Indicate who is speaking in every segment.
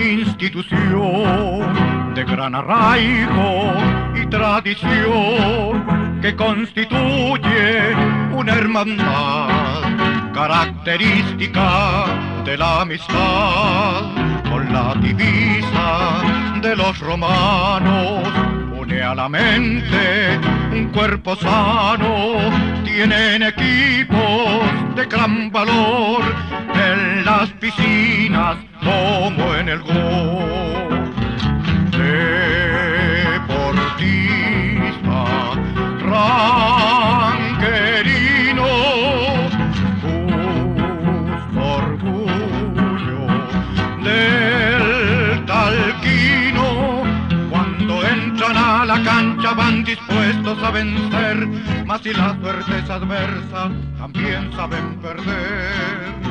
Speaker 1: institución de gran arraigo y tradición que constituye una hermandad característica de la amistad con la divisa de los romanos. Une a la mente un cuerpo sano tienen equipos de gran valor en las piscinas como en el gol deportista ranquerino justo orgullo del talquino. Cuando entran a la cancha van dispuestos a vencer mas si la suerte es adversa también saben perder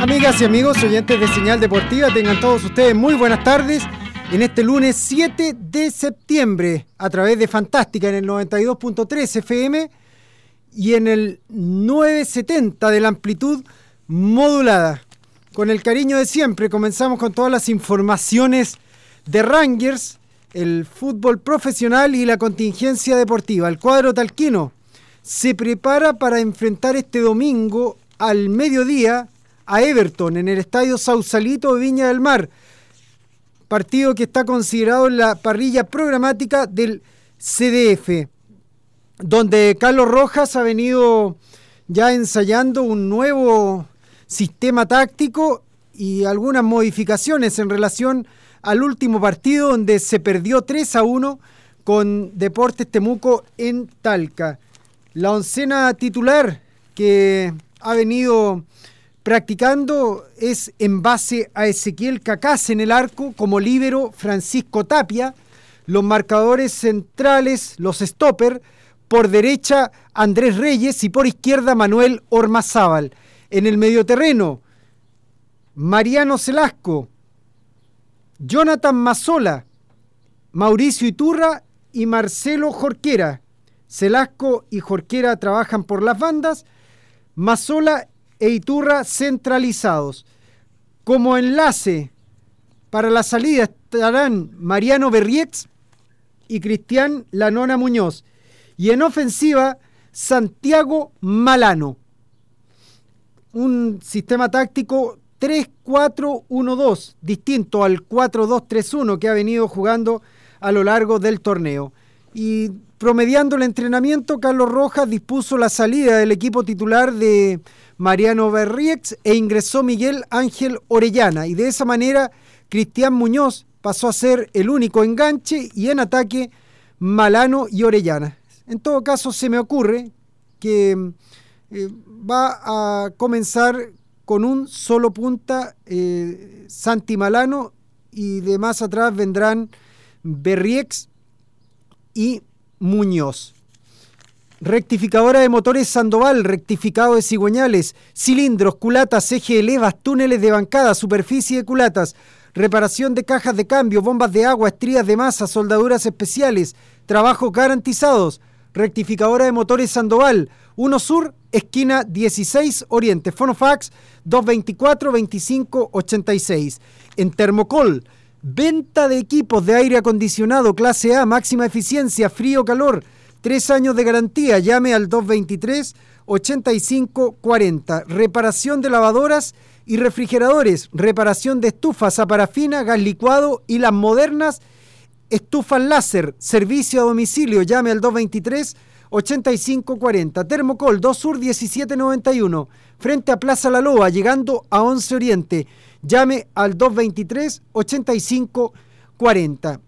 Speaker 2: Amigas y amigos, oyentes de Señal Deportiva, tengan todos ustedes muy buenas tardes en este lunes 7 de septiembre a través de Fantástica en el 92.3 FM y en el 970 de la amplitud modulada. Con el cariño de siempre comenzamos con todas las informaciones de Rangers, el fútbol profesional y la contingencia deportiva. El cuadro talquino se prepara para enfrentar este domingo al mediodía a Everton en el estadio Sausalito de Viña del Mar. Partido que está considerado en la parrilla programática del CDF, donde Carlos Rojas ha venido ya ensayando un nuevo sistema táctico y algunas modificaciones en relación al último partido donde se perdió 3 a 1 con Deportes Temuco en Talca. La oncena titular que ha venido practicando es en base a Ezequiel Cacás en el arco como líbero Francisco Tapia, los marcadores centrales, los stopper, por derecha Andrés Reyes y por izquierda Manuel Ormazábal. En el medioterreno, Mariano Celasco, Jonathan Mazola, Mauricio Iturra y Marcelo Jorquera. Celasco y Jorquera trabajan por las bandas, Mazola e Iturra centralizados. Como enlace para la salida estarán Mariano Berriex y Cristian Lanona Muñoz. Y en ofensiva, Santiago Malano. Un sistema táctico 3-4-1-2, distinto al 4-2-3-1 que ha venido jugando a lo largo del torneo. Y promediando el entrenamiento, Carlos Rojas dispuso la salida del equipo titular de Mariano Berriex e ingresó Miguel Ángel Orellana. Y de esa manera, Cristian Muñoz pasó a ser el único enganche y en ataque Malano y Orellana. En todo caso, se me ocurre que eh, va a comenzar con un solo punta eh, Santi Malano y de más atrás vendrán Berriex y Muñoz. Rectificadora de motores Sandoval, rectificado de cigüeñales, cilindros, culatas, eje de levas, túneles de bancada, superficie de culatas, reparación de cajas de cambio, bombas de agua, estrías de masa, soldaduras especiales, trabajos garantizados. Rectificadora de motores Sandoval, 1 Sur, esquina 16 Oriente, Fonofax 224-2586. En Termocol, venta de equipos de aire acondicionado clase A, máxima eficiencia, frío, calor, tres años de garantía. Llame al 8540. Reparación de lavadoras y refrigeradores, reparación de estufas a parafina, gas licuado y las modernas estufas láser, servicio a domicilio, llame al 223 8540. Termocol 2 Sur 1791, frente a Plaza La Loa, llegando a 11 Oriente. Llame al 223 8540.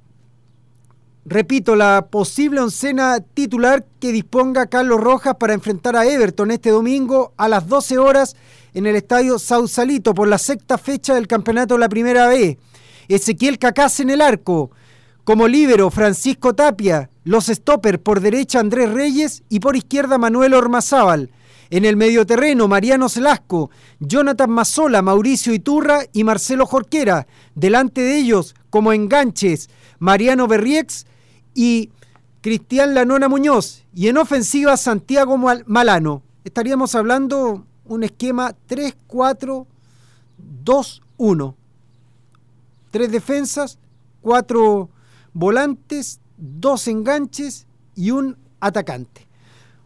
Speaker 2: Repito, la posible oncena titular que disponga Carlos Rojas para enfrentar a Everton este domingo a las 12 horas en el estadio Sausalito por la sexta fecha del campeonato de la Primera B. Ezequiel Cacás en el arco. Como líbero, Francisco Tapia. Los stopper por derecha Andrés Reyes y por izquierda Manuel Ormazábal. En el medioterreno, Mariano Celasco, Jonathan Mazzola, Mauricio Iturra y Marcelo Jorquera. Delante de ellos, como enganches, Mariano Berriex y Cristian Lanona Muñoz. Y en ofensiva, Santiago Malano. Estaríamos hablando un esquema 3-4-2-1. Tres defensas, cuatro volantes, dos enganches y un atacante.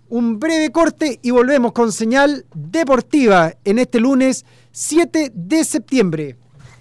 Speaker 2: Un breve corte y volvemos con señal deportiva en este lunes 7 de septiembre.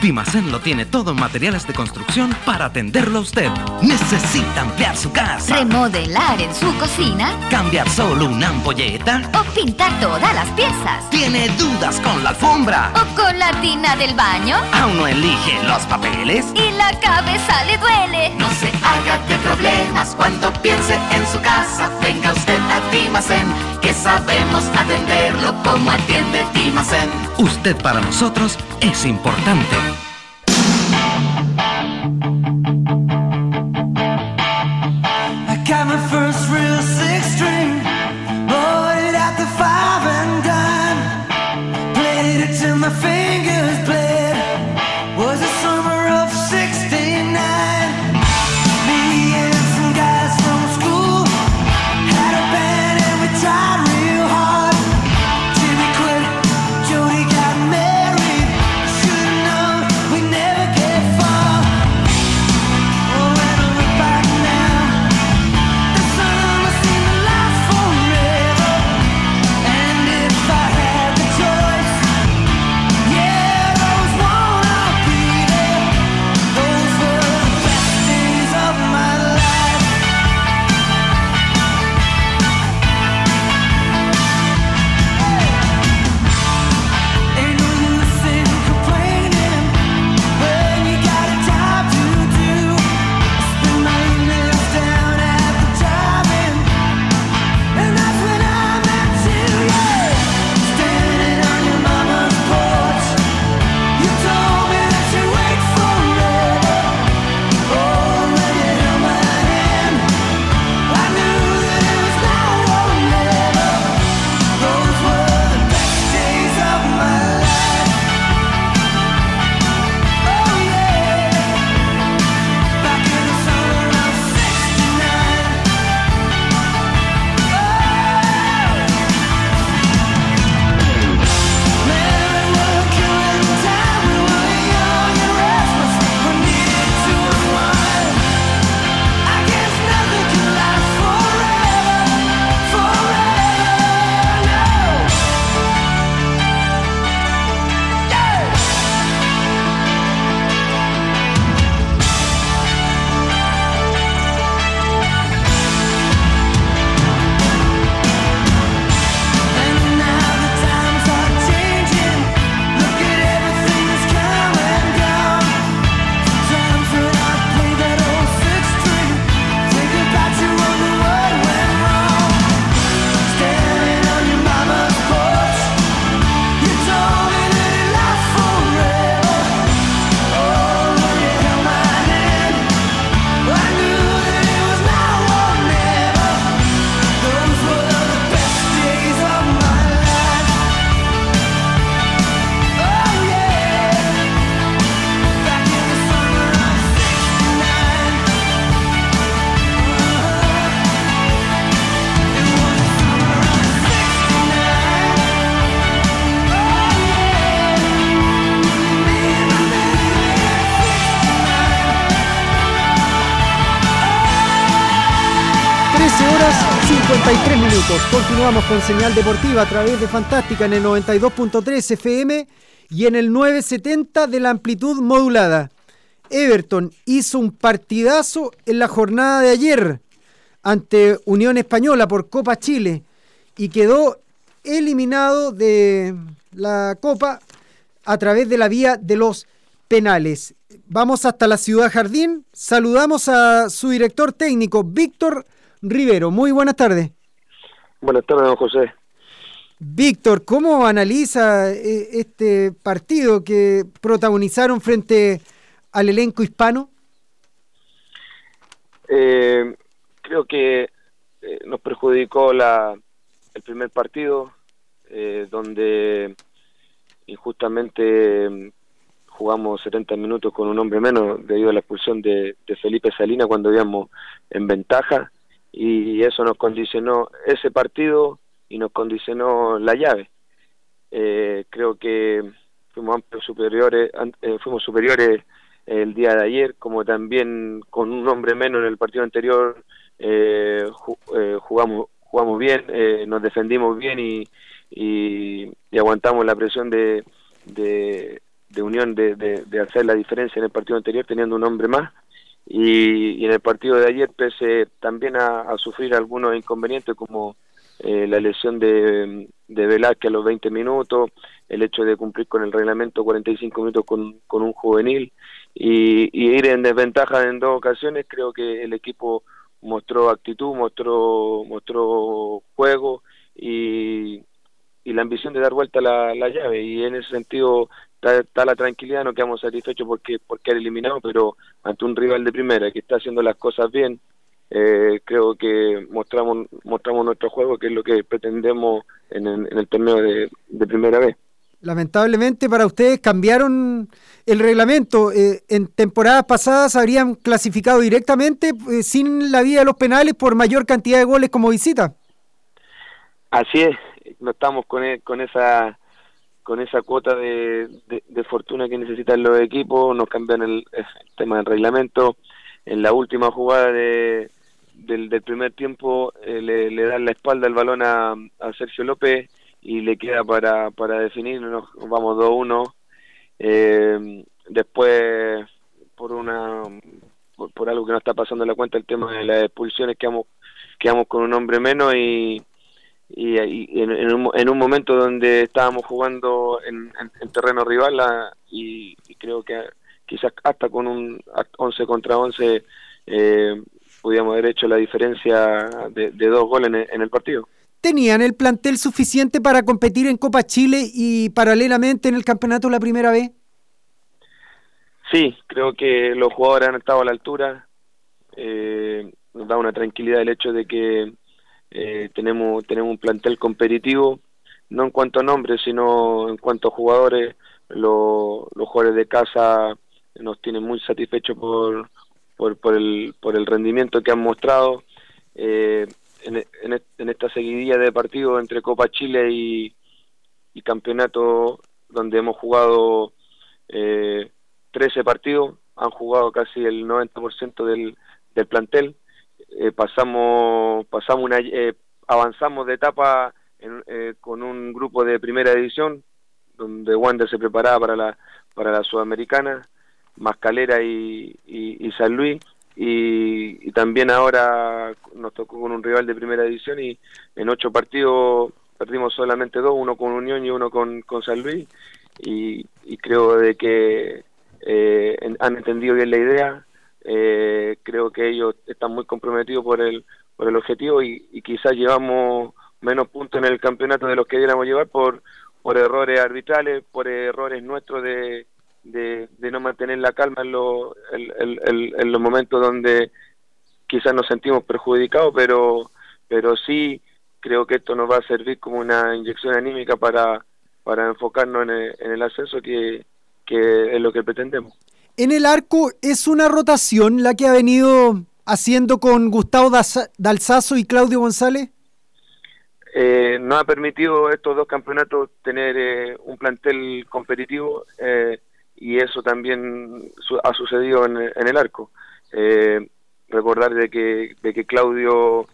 Speaker 3: Dimacén lo tiene todo en materiales de construcción para atenderlo a usted. ¿Necesita ampliar su casa?
Speaker 4: ¿Remodelar en su cocina?
Speaker 3: ¿Cambiar solo una ampolleta?
Speaker 4: ¿O pintar todas las piezas?
Speaker 3: ¿Tiene dudas con la alfombra?
Speaker 4: ¿O con la tina del baño?
Speaker 3: ¿Aún no elige los papeles?
Speaker 4: ¿Y la cabeza le duele?
Speaker 5: No se haga de problemas cuando piense en su casa. Venga usted a Dimacén, que sabemos atenderlo como atiende Dimacén.
Speaker 3: Usted para nosotros es importante.
Speaker 2: Continuamos con señal deportiva a través de Fantástica en el 92.3 FM y en el 970 de la amplitud modulada. Everton hizo un partidazo en la jornada de ayer ante Unión Española por Copa Chile y quedó eliminado de la Copa a través de la vía de los penales. Vamos hasta la ciudad Jardín. Saludamos a su director técnico, Víctor Rivero. Muy buenas tardes.
Speaker 6: Buenas tardes, don José.
Speaker 2: Víctor, ¿cómo analiza eh, este partido que protagonizaron frente al elenco hispano?
Speaker 6: Eh, creo que eh, nos perjudicó la, el primer partido, donde injustamente jugamos 70 minutos con un hombre menos debido a la expulsión de, Felipe Salina cuando íbamos en ventaja y eso nos condicionó ese partido y nos condicionó la llave. Eh, creo que fuimos amplios superiores, eh, fuimos superiores el día de ayer, como también con un hombre menos en el partido anterior eh, jugamos jugamos bien, nos defendimos bien y, y, aguantamos la presión de, de, de Unión de, de, hacer la diferencia en el partido anterior teniendo un hombre más y, en el partido de ayer pese también a, sufrir algunos inconvenientes como eh, la lesión de, de Velázquez a los 20 minutos, el hecho de cumplir con el reglamento 45 minutos con, con un juvenil y, ir en desventaja en dos ocasiones, creo que el equipo mostró actitud, mostró, mostró juego y, y la ambición de dar vuelta la, la llave. Y en ese sentido está, la tranquilidad, no quedamos satisfechos porque porque eliminado, pero ante un rival de primera que está haciendo las cosas bien, eh, creo que mostramos mostramos nuestro juego, que es lo que pretendemos en, el torneo de, primera vez.
Speaker 2: Lamentablemente para ustedes cambiaron el reglamento. Eh, en temporadas pasadas habrían clasificado directamente eh, sin la vía de los penales por mayor cantidad de goles como visita.
Speaker 6: Así es, no estamos con, e, con esa con esa cuota de, de, fortuna que necesitan los equipos, nos cambian el, tema del reglamento. En la última jugada de, del, del primer tiempo eh, le, le, dan la espalda el balón a, a, Sergio López y le queda para, para definir, nos vamos 2-1. Eh, después, por una por, algo que nos está pasando en la cuenta, el tema de las expulsiones, quedamos, quedamos con un hombre menos y y, en, un, en, un, momento donde estábamos jugando en, terreno rival y, creo que quizás hasta con un 11 contra 11 eh, podíamos haber hecho la diferencia de, dos goles en, el partido.
Speaker 2: ¿Tenían el plantel suficiente para competir en Copa Chile y paralelamente en el campeonato la primera vez?
Speaker 6: Sí, creo que los jugadores han estado a la altura. Eh, nos da una tranquilidad el hecho de que eh, tenemos, tenemos un plantel competitivo, no en cuanto a nombres, sino en cuanto a jugadores. los jugadores de casa nos tienen muy satisfechos por, por, por, el, por el rendimiento que han mostrado. Eh, en, en, esta seguidilla de partidos entre Copa Chile y, y Campeonato, donde hemos jugado eh, 13 partidos, han jugado casi el 90% del, del plantel. Eh, pasamos pasamos una eh, avanzamos de etapa eh, con un grupo de primera edición donde Wander se preparaba para la para la sudamericana Mascalera y, y, San Luis y, también ahora nos tocó con un rival de primera edición y en ocho partidos perdimos solamente dos uno con Unión y uno con, con San Luis y, creo de que han entendido bien la idea eh, creo que ellos están muy comprometidos por el, por el objetivo y, quizás llevamos menos puntos en el campeonato de los que debiéramos llevar por, por errores arbitrales, por errores nuestros de, de, no mantener la calma en, en, los momentos donde quizás nos sentimos perjudicados, pero, pero sí creo que esto nos va a servir como una inyección anímica para, para enfocarnos en el, en el ascenso que, que es lo que pretendemos.
Speaker 2: En el arco es una rotación la que ha venido haciendo con Gustavo Dalzazo y Claudio González.
Speaker 6: Eh, no ha permitido estos dos campeonatos tener eh, un plantel competitivo eh, y eso también ha sucedido en, el arco. recordar de que, de que Claudio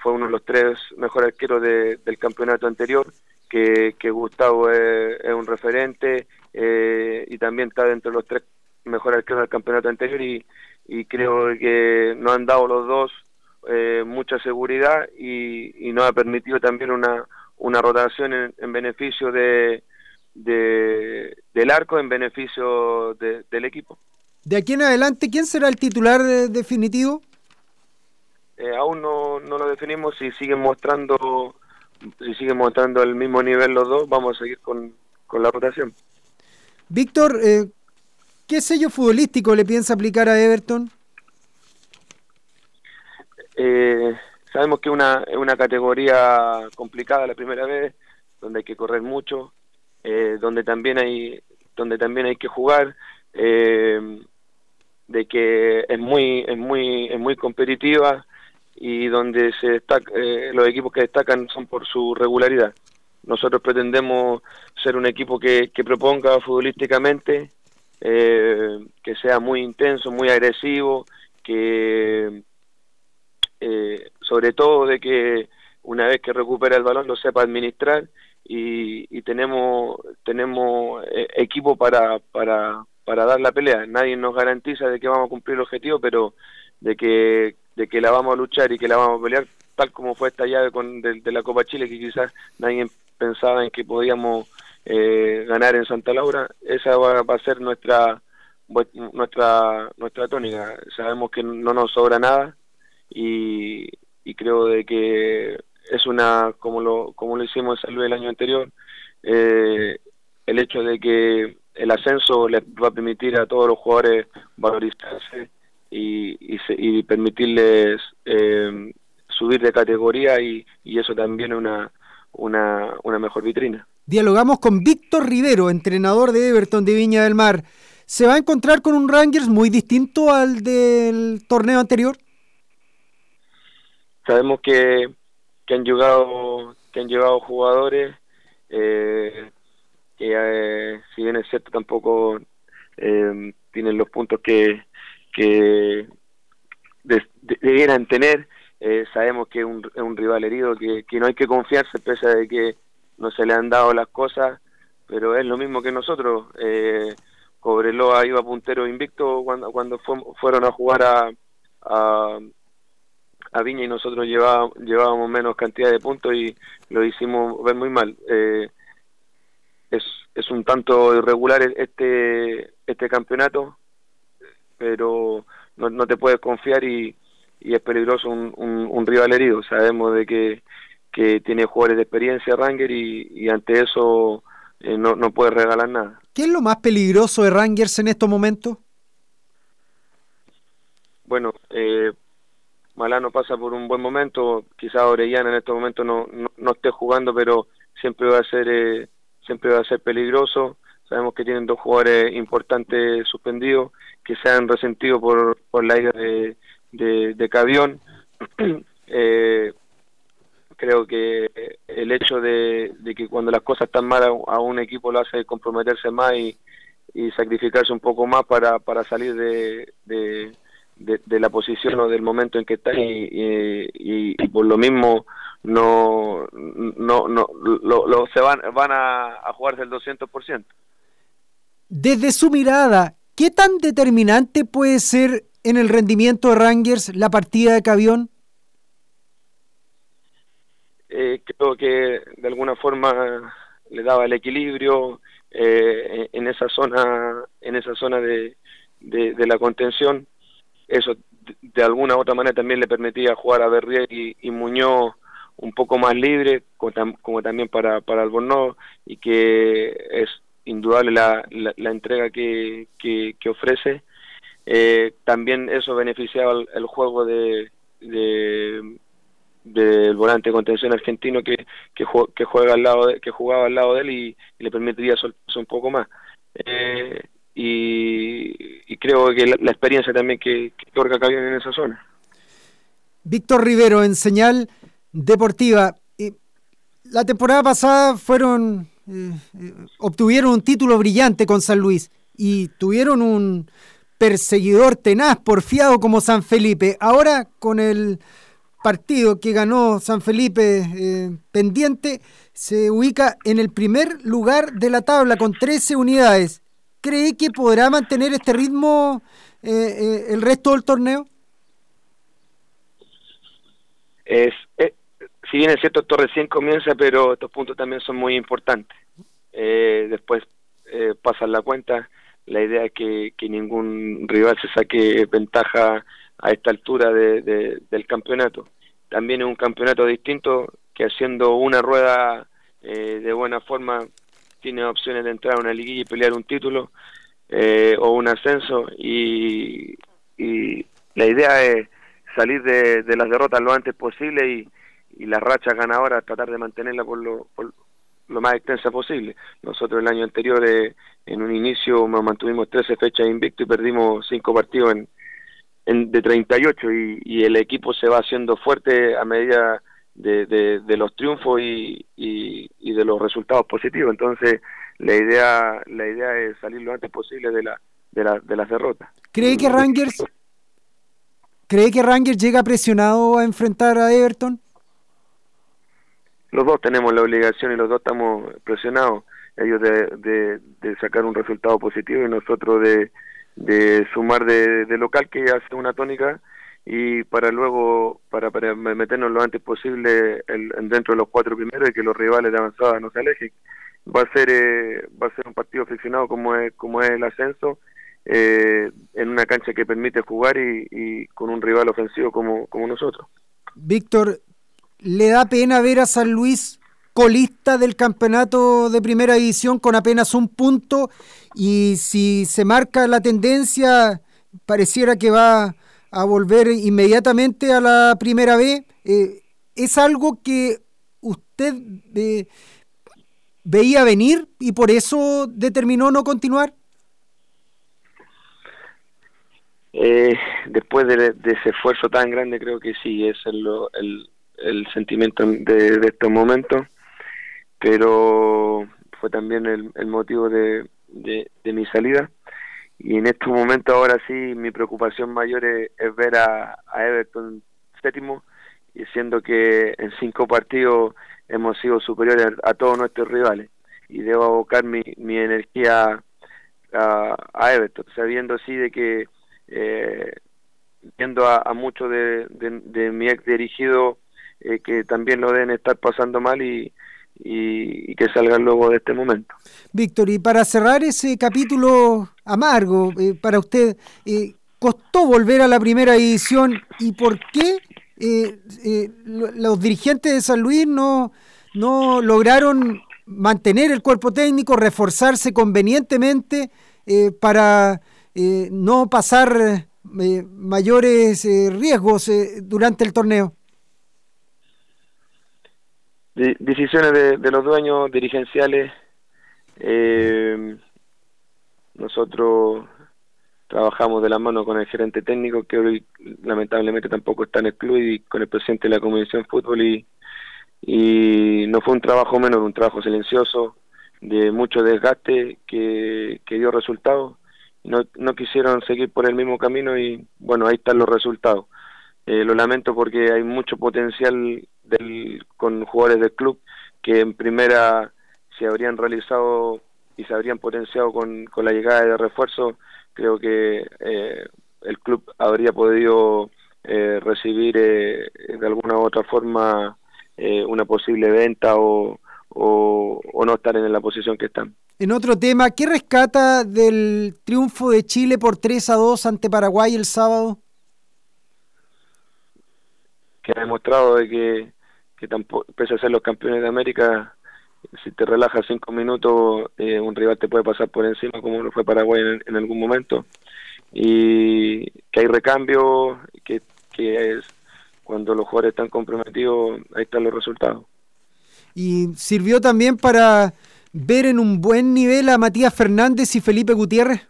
Speaker 6: fue uno de los tres mejores arqueros de- del campeonato anterior, que, que Gustavo es, es un referente eh, y también está dentro de los tres mejores arqueros del campeonato anterior y, y creo que nos han dado los dos eh, mucha seguridad y, y nos ha permitido también una, una rotación en, en beneficio de, de- del arco, en beneficio de- del equipo.
Speaker 2: De aquí en adelante, ¿quién será el titular definitivo?
Speaker 6: Eh, aún no, no lo definimos si siguen mostrando si siguen mostrando el mismo nivel los dos vamos a seguir con, con la rotación
Speaker 2: Víctor, eh, ¿qué sello futbolístico le piensa aplicar a Everton?
Speaker 6: Eh, sabemos que es una, una categoría complicada la primera vez donde hay que correr mucho eh, donde también hay donde también hay que jugar eh, de que es muy es muy es muy competitiva y donde se destaca, eh, los equipos que destacan son por su regularidad. Nosotros pretendemos ser un equipo que, que proponga futbolísticamente, eh, que sea muy intenso, muy agresivo, que eh, sobre todo de que una vez que recupera el balón lo sepa administrar y, y tenemos tenemos eh, equipo para, para, para dar la pelea. Nadie nos garantiza de que vamos a cumplir el objetivo, pero de que de que la vamos a luchar y que la vamos a pelear tal como fue esta llave con de, de la Copa Chile que quizás nadie pensaba en que podíamos eh, ganar en Santa Laura esa va, va a ser nuestra nuestra nuestra tónica sabemos que no nos sobra nada y, y creo de que es una como lo como lo hicimos en Salud el año anterior eh, el hecho de que el ascenso les va a permitir a todos los jugadores valorizarse y, y, se- y permitirles eh, subir de categoría y, y eso también es una, una, una mejor vitrina.
Speaker 2: Dialogamos con Víctor Rivero, entrenador de Everton de Viña del Mar. ¿Se va a encontrar con un Rangers muy distinto al del torneo anterior?
Speaker 6: Sabemos que, que han llegado que han llegado jugadores eh, que eh, si bien es cierto tampoco eh, tienen los puntos que que de- de- debieran tener eh, sabemos que es un, es un rival herido que, que no hay que confiarse pese a de que no se le han dado las cosas pero es lo mismo que nosotros eh, Cobreloa iba puntero invicto cuando cuando fu- fueron a jugar a, a a Viña y nosotros llevábamos, llevábamos menos cantidad de puntos y lo hicimos ver muy mal. Eh, es, es un tanto irregular este este campeonato, pero no, no te puedes confiar y, y es peligroso un, un rival herido. Sabemos de que, que tiene jugadores de experiencia Ranger y, y ante eso eh, no, no puedes regalar nada.
Speaker 2: ¿Qué es lo más peligroso de Rangers en estos momentos?
Speaker 6: bueno, eh, Malano pasa por un buen momento, quizás Orellana en este momento no, no, no esté jugando, pero siempre va a ser eh, siempre va a ser peligroso. Sabemos que tienen dos jugadores importantes suspendidos que se han resentido por, por la ida de, de, de Cavión. Eh, creo que el hecho de, que cuando las cosas están mal a, un equipo lo hace comprometerse más y, sacrificarse un poco más para, para salir de, de, la posición o del momento en que está y, por lo mismo no no no lo- se van van a, a jugarse el 200%.
Speaker 2: Desde su mirada, ¿qué tan determinante puede ser en el rendimiento de Rangers la partida de Cavión?
Speaker 6: Eh, creo que de alguna forma le daba el equilibrio eh, en esa zona en esa zona de, de, la contención. Eso de, alguna u otra manera también le permitía jugar a Berrier y, Muñoz un poco más libre como, tam- como también para, para Albornoz y que es indudable la, la, la entrega que, que, ofrece. Eh, también eso beneficiaba el, el juego de, de del volante de contención argentino que, que, jue- que juega al lado que jugaba al lado de él y, le permitiría soltarse un poco más Eh, y, creo que la, experiencia también que, que Cavión en esa zona
Speaker 2: Víctor Rivero, en señal deportiva. Eh, la temporada pasada fueron eh, obtuvieron un título brillante con San Luis y tuvieron un perseguidor tenaz, porfiado como San Felipe. Ahora con el partido que ganó San Felipe eh, pendiente, se ubica en el primer lugar de la tabla con 13 unidades. ¿Cree que podrá mantener este ritmo eh, eh, el resto del torneo?
Speaker 6: Es, si bien es cierto, esto recién comienza, pero estos puntos también son muy importantes. después pasan la cuenta. La idea es que ningún rival se saque ventaja a esta altura de, del campeonato. También es un campeonato distinto que haciendo una rueda eh, de buena forma tiene opciones de entrar a una liguilla y pelear un título eh, o un ascenso y, la idea es salir de, las derrotas lo antes posible y, y las rachas ganadoras tratar de mantenerla por lo, lo más extensa posible. Nosotros el año anterior eh, en un inicio mantuvimos 13 fechas invicto y perdimos 5 partidos en, de 38 y, y el equipo se va haciendo fuerte a medida de, de, los triunfos y, y, de los resultados positivos. Entonces, la idea la idea es salir lo antes posible de, la, de, la, de las derrotas.
Speaker 2: ¿Cree que Rangers cree que Rangers llega presionado a enfrentar a Everton?
Speaker 6: Los dos tenemos la obligación y los dos estamos presionados. Ellos de, de, de sacar un resultado positivo y nosotros de, de sumar de, local que hace una tónica y para luego para, para meternos lo antes posible el, dentro de los cuatro primeros y que los rivales de avanzada no se alejen. Va a ser eh, va a ser un partido friccionado como es como es el ascenso eh, en una cancha que permite jugar y, y, con un rival ofensivo como, como nosotros.
Speaker 2: Víctor le da pena ver a San Luis colista del campeonato de primera división con apenas un punto y si se marca la tendencia pareciera que va a volver inmediatamente a la primera B. Eh, ¿Es algo que usted eh, veía venir y por eso determinó no continuar?
Speaker 6: Eh, después de, ese esfuerzo tan grande creo que sí, es el, el, sentimiento de, de estos momentos pero fue también el, motivo de, de, mi salida. Y en estos momentos ahora sí mi preocupación mayor es, ver a, Everton séptimo, y siendo que en cinco partidos hemos sido superiores a, todos nuestros rivales. Y debo abocar mi, mi energía a, Everton, sabiendo así de que eh, viendo a, muchos de, de, mi ex dirigido eh, que también lo deben estar pasando mal y, y, que salgan luego de este momento.
Speaker 2: Víctor, y para cerrar ese capítulo amargo eh, para usted, eh, ¿costó volver a la primera edición y por qué eh, los dirigentes de San Luis no, no lograron mantener el cuerpo técnico, reforzarse convenientemente para no pasar mayores riesgos durante el torneo?
Speaker 6: Decisiones de, los dueños dirigenciales. Eh, nosotros trabajamos de la mano con el gerente técnico, que hoy lamentablemente tampoco está en el club, y con el presidente de la Comisión Fútbol, y, y no fue un trabajo menos, un trabajo silencioso, de mucho desgaste, que, que dio resultados. No, no quisieron seguir por el mismo camino y bueno, ahí están los resultados. Eh, lo lamento porque hay mucho potencial del, con jugadores del club que en primera se habrían realizado y se habrían potenciado con, con la llegada de refuerzo. Creo que eh, el club habría podido eh, recibir de alguna u otra forma una posible venta o, o, o, no estar en la posición que están.
Speaker 2: En otro tema, ¿qué rescata del triunfo de Chile por 3 a 2 ante Paraguay el sábado?
Speaker 6: que ha demostrado de que, que tampoco, pese a ser los campeones de América, si te relajas cinco minutos, eh, un rival te puede pasar por encima, como lo fue Paraguay en, algún momento. Y que hay recambio, que, que es cuando los jugadores están comprometidos, ahí están los resultados.
Speaker 2: Y sirvió también para ver en un buen nivel a Matías Fernández y Felipe Gutiérrez.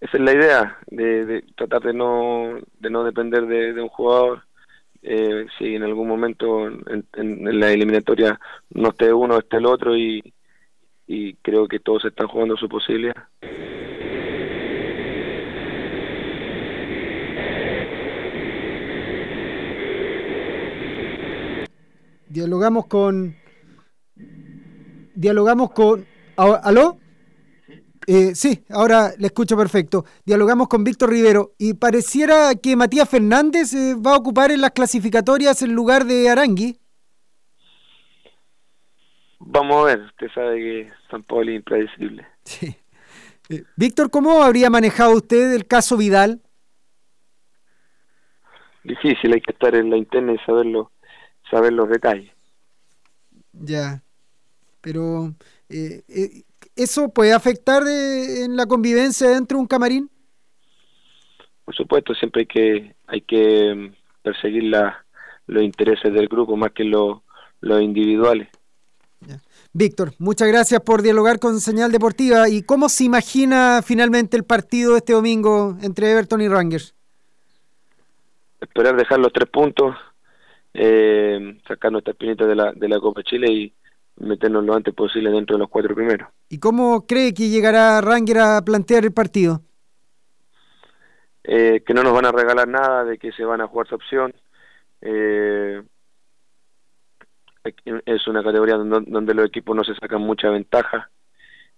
Speaker 6: Esa es la idea, de, tratar de no, de no depender de, un jugador eh, si en algún momento en, en, la eliminatoria no esté uno, esté el otro y, creo que todos están jugando su posibilidad.
Speaker 2: Dialogamos con... Dialogamos con... ¿Aló? Eh, sí, ahora le escucho perfecto. Dialogamos con Víctor Rivero y pareciera que Matías Fernández eh, va a ocupar en las clasificatorias el lugar de Arangui.
Speaker 6: Vamos a ver, usted sabe que San Pablo es impredecible.
Speaker 2: Sí. Eh, Víctor, ¿cómo habría manejado usted el caso Vidal?
Speaker 6: Difícil, hay que estar en la interna y saberlo, saber los detalles.
Speaker 2: Ya, pero eh, eh, ¿eso puede afectar eh, en la convivencia dentro de un camarín?
Speaker 6: Por supuesto, siempre hay que hay que mm, perseguir la, los intereses del grupo más que los individuales.
Speaker 2: Víctor, muchas gracias por dialogar con Señal Deportiva. ¿Y cómo se imagina finalmente el partido este domingo entre Everton y Rangers?
Speaker 6: Esperar dejar los tres puntos, eh, sacar nuestra espinita de la, de la Copa Chile y meternos lo antes posible dentro de los cuatro primeros.
Speaker 2: ¿Y cómo cree que llegará Ranger a plantear el partido?
Speaker 6: Eh, que no nos van a regalar nada, de que se van a jugar su opción. Eh, es una categoría donde, donde, los equipos no se sacan mucha ventaja,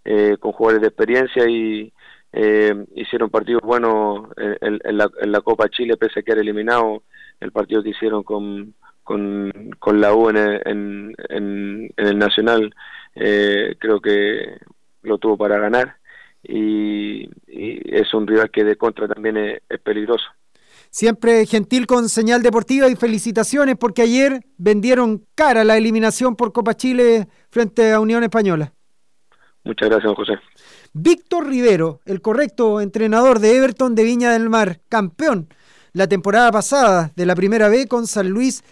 Speaker 6: eh, con jugadores de experiencia y eh, hicieron partidos buenos en, en, la, en, la, Copa Chile, pese a que era eliminado el partido que hicieron con, con, con la U en el, en, en el Nacional, eh, creo que lo tuvo para ganar y, y, es un rival que de contra también es, es peligroso.
Speaker 2: Siempre gentil con señal deportiva y felicitaciones porque ayer vendieron cara la eliminación por Copa Chile frente a Unión Española.
Speaker 6: Muchas gracias, don José.
Speaker 2: Víctor Rivero, el correcto entrenador de Everton de Viña del Mar, campeón la temporada pasada de la primera B con San Luis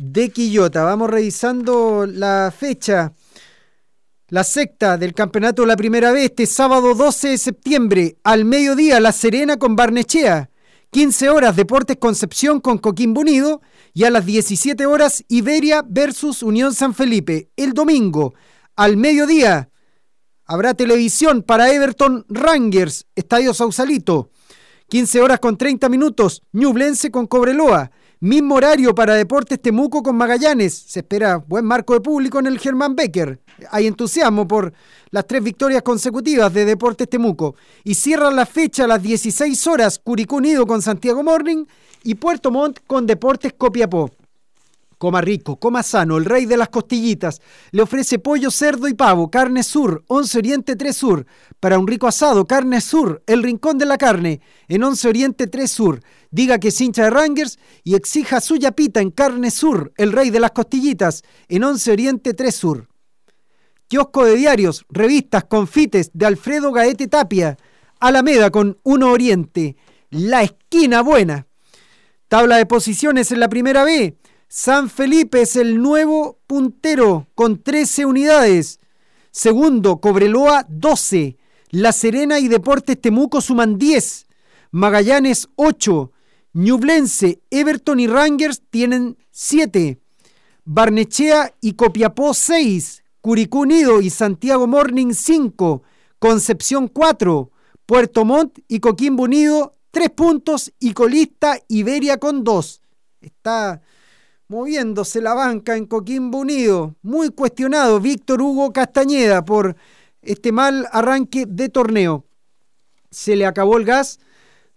Speaker 2: de Quillota. Vamos revisando la fecha. La secta del campeonato la primera B este sábado 12 de septiembre al mediodía La Serena con Barnechea. 15 horas Deportes Concepción con Coquimbo Unido y a las 17 horas Iberia versus Unión San Felipe. El domingo al mediodía habrá televisión para Everton Rangers, Estadio Sausalito. 15 horas con 30 minutos Ñublense con Cobreloa. Mismo horario para Deportes Temuco con Magallanes. Se espera buen marco de público en el Germán Becker. Hay entusiasmo por las tres victorias consecutivas de Deportes Temuco. Y cierran la fecha a las 16 horas Curicó Unido con Santiago Morning y Puerto Montt con Deportes Copiapó. Coma rico, coma sano, el rey de las costillitas. Le ofrece pollo, cerdo y pavo, carne sur, 11 Oriente 3 Sur. Para un rico asado, carne sur, el rincón de la carne, en 11 Oriente 3 Sur. Diga que es hincha de Rangers y exija su yapita en carne sur, el rey de las costillitas, en 11 Oriente 3 Sur. Kiosco de diarios, revistas, confites de Alfredo Gaete Tapia. Alameda con 1 Oriente. La esquina buena. Tabla de posiciones en la primera B. San Felipe es el nuevo puntero con 13 unidades. Segundo, Cobreloa 12. La Serena y Deportes Temuco suman 10. Magallanes 8. Ñublense, Everton y Rangers tienen 7. Barnechea y Copiapó 6. Curicú Unido y Santiago Morning 5. Concepción 4. Puerto Montt y Coquimbo Unido 3 puntos y colista Iberia con 2. Está moviéndose la banca en Coquimbo Unido. Muy cuestionado Víctor Hugo Castañeda por este mal arranque de torneo. Se le acabó el gas.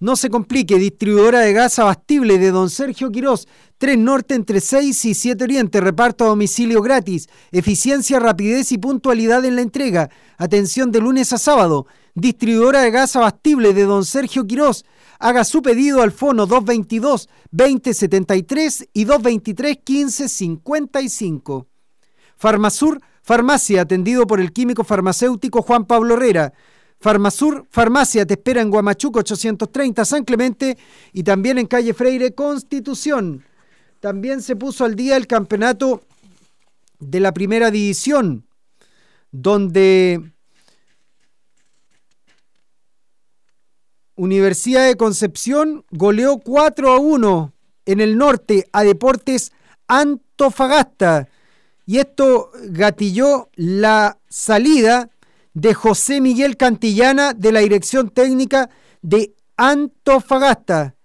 Speaker 2: No se complique, distribuidora de gas abastible de don Sergio Quirós, 3 Norte entre 6 y 7 Oriente, reparto a domicilio gratis, eficiencia, rapidez y puntualidad en la entrega, atención de lunes a sábado, distribuidora de gas abastible de don Sergio Quirós, haga su pedido al fono 222 2073 y 223 1555. Farmasur, farmacia atendido por el químico farmacéutico Juan Pablo Herrera. Farmasur, farmacia, te espera en Guamachuco 830 San Clemente y también en calle Freire Constitución. También se puso al día el campeonato de la primera división, donde Universidad de Concepción goleó 4 a 1 en el norte a Deportes Antofagasta. Y esto gatilló la salida de José Miguel Cantillana de la dirección técnica de Antofagasta.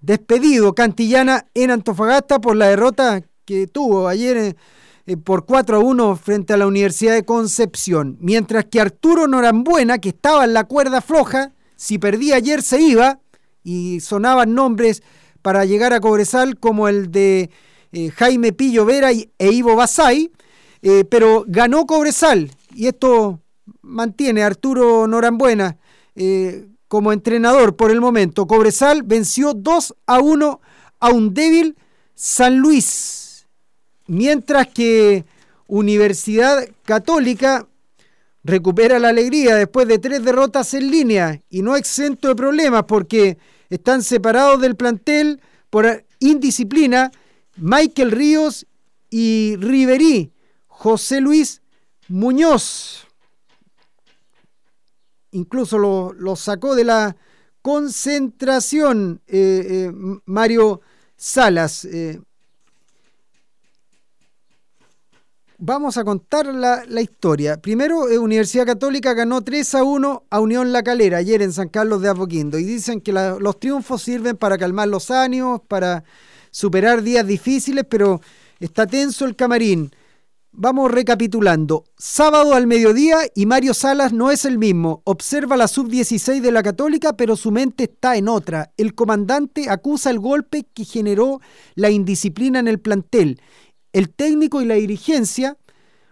Speaker 2: Despedido Cantillana en Antofagasta por la derrota que tuvo ayer eh, por 4 a 1 frente a la Universidad de Concepción. Mientras que Arturo Norambuena, que estaba en la cuerda floja, si perdía ayer se iba, y sonaban nombres para llegar a Cobresal como el de eh, Jaime Pillo Vera y, e Ivo Basay, eh, pero ganó Cobresal y esto mantiene Arturo Norambuena eh, como entrenador por el momento. Cobresal venció 2 a 1 a un débil San Luis, mientras que Universidad Católica recupera la alegría después de tres derrotas en línea y no exento de problemas porque están separados del plantel por indisciplina Michael Ríos y Riverí, José Luis Muñoz. Incluso lo, sacó de la concentración eh, eh, Mario Salas. Eh, vamos a contar la, historia. Primero, eh, Universidad Católica ganó 3 a 1 a Unión La Calera ayer en San Carlos de Apoquindo y dicen que los triunfos sirven para calmar los ánimos, para superar días difíciles, pero está tenso el camarín. Vamos recapitulando. Sábado al mediodía y Mario Salas no es el mismo. Observa la sub-16 de la Católica, pero su mente está en otra. El comandante acusa el golpe que generó la indisciplina en el plantel el técnico y la dirigencia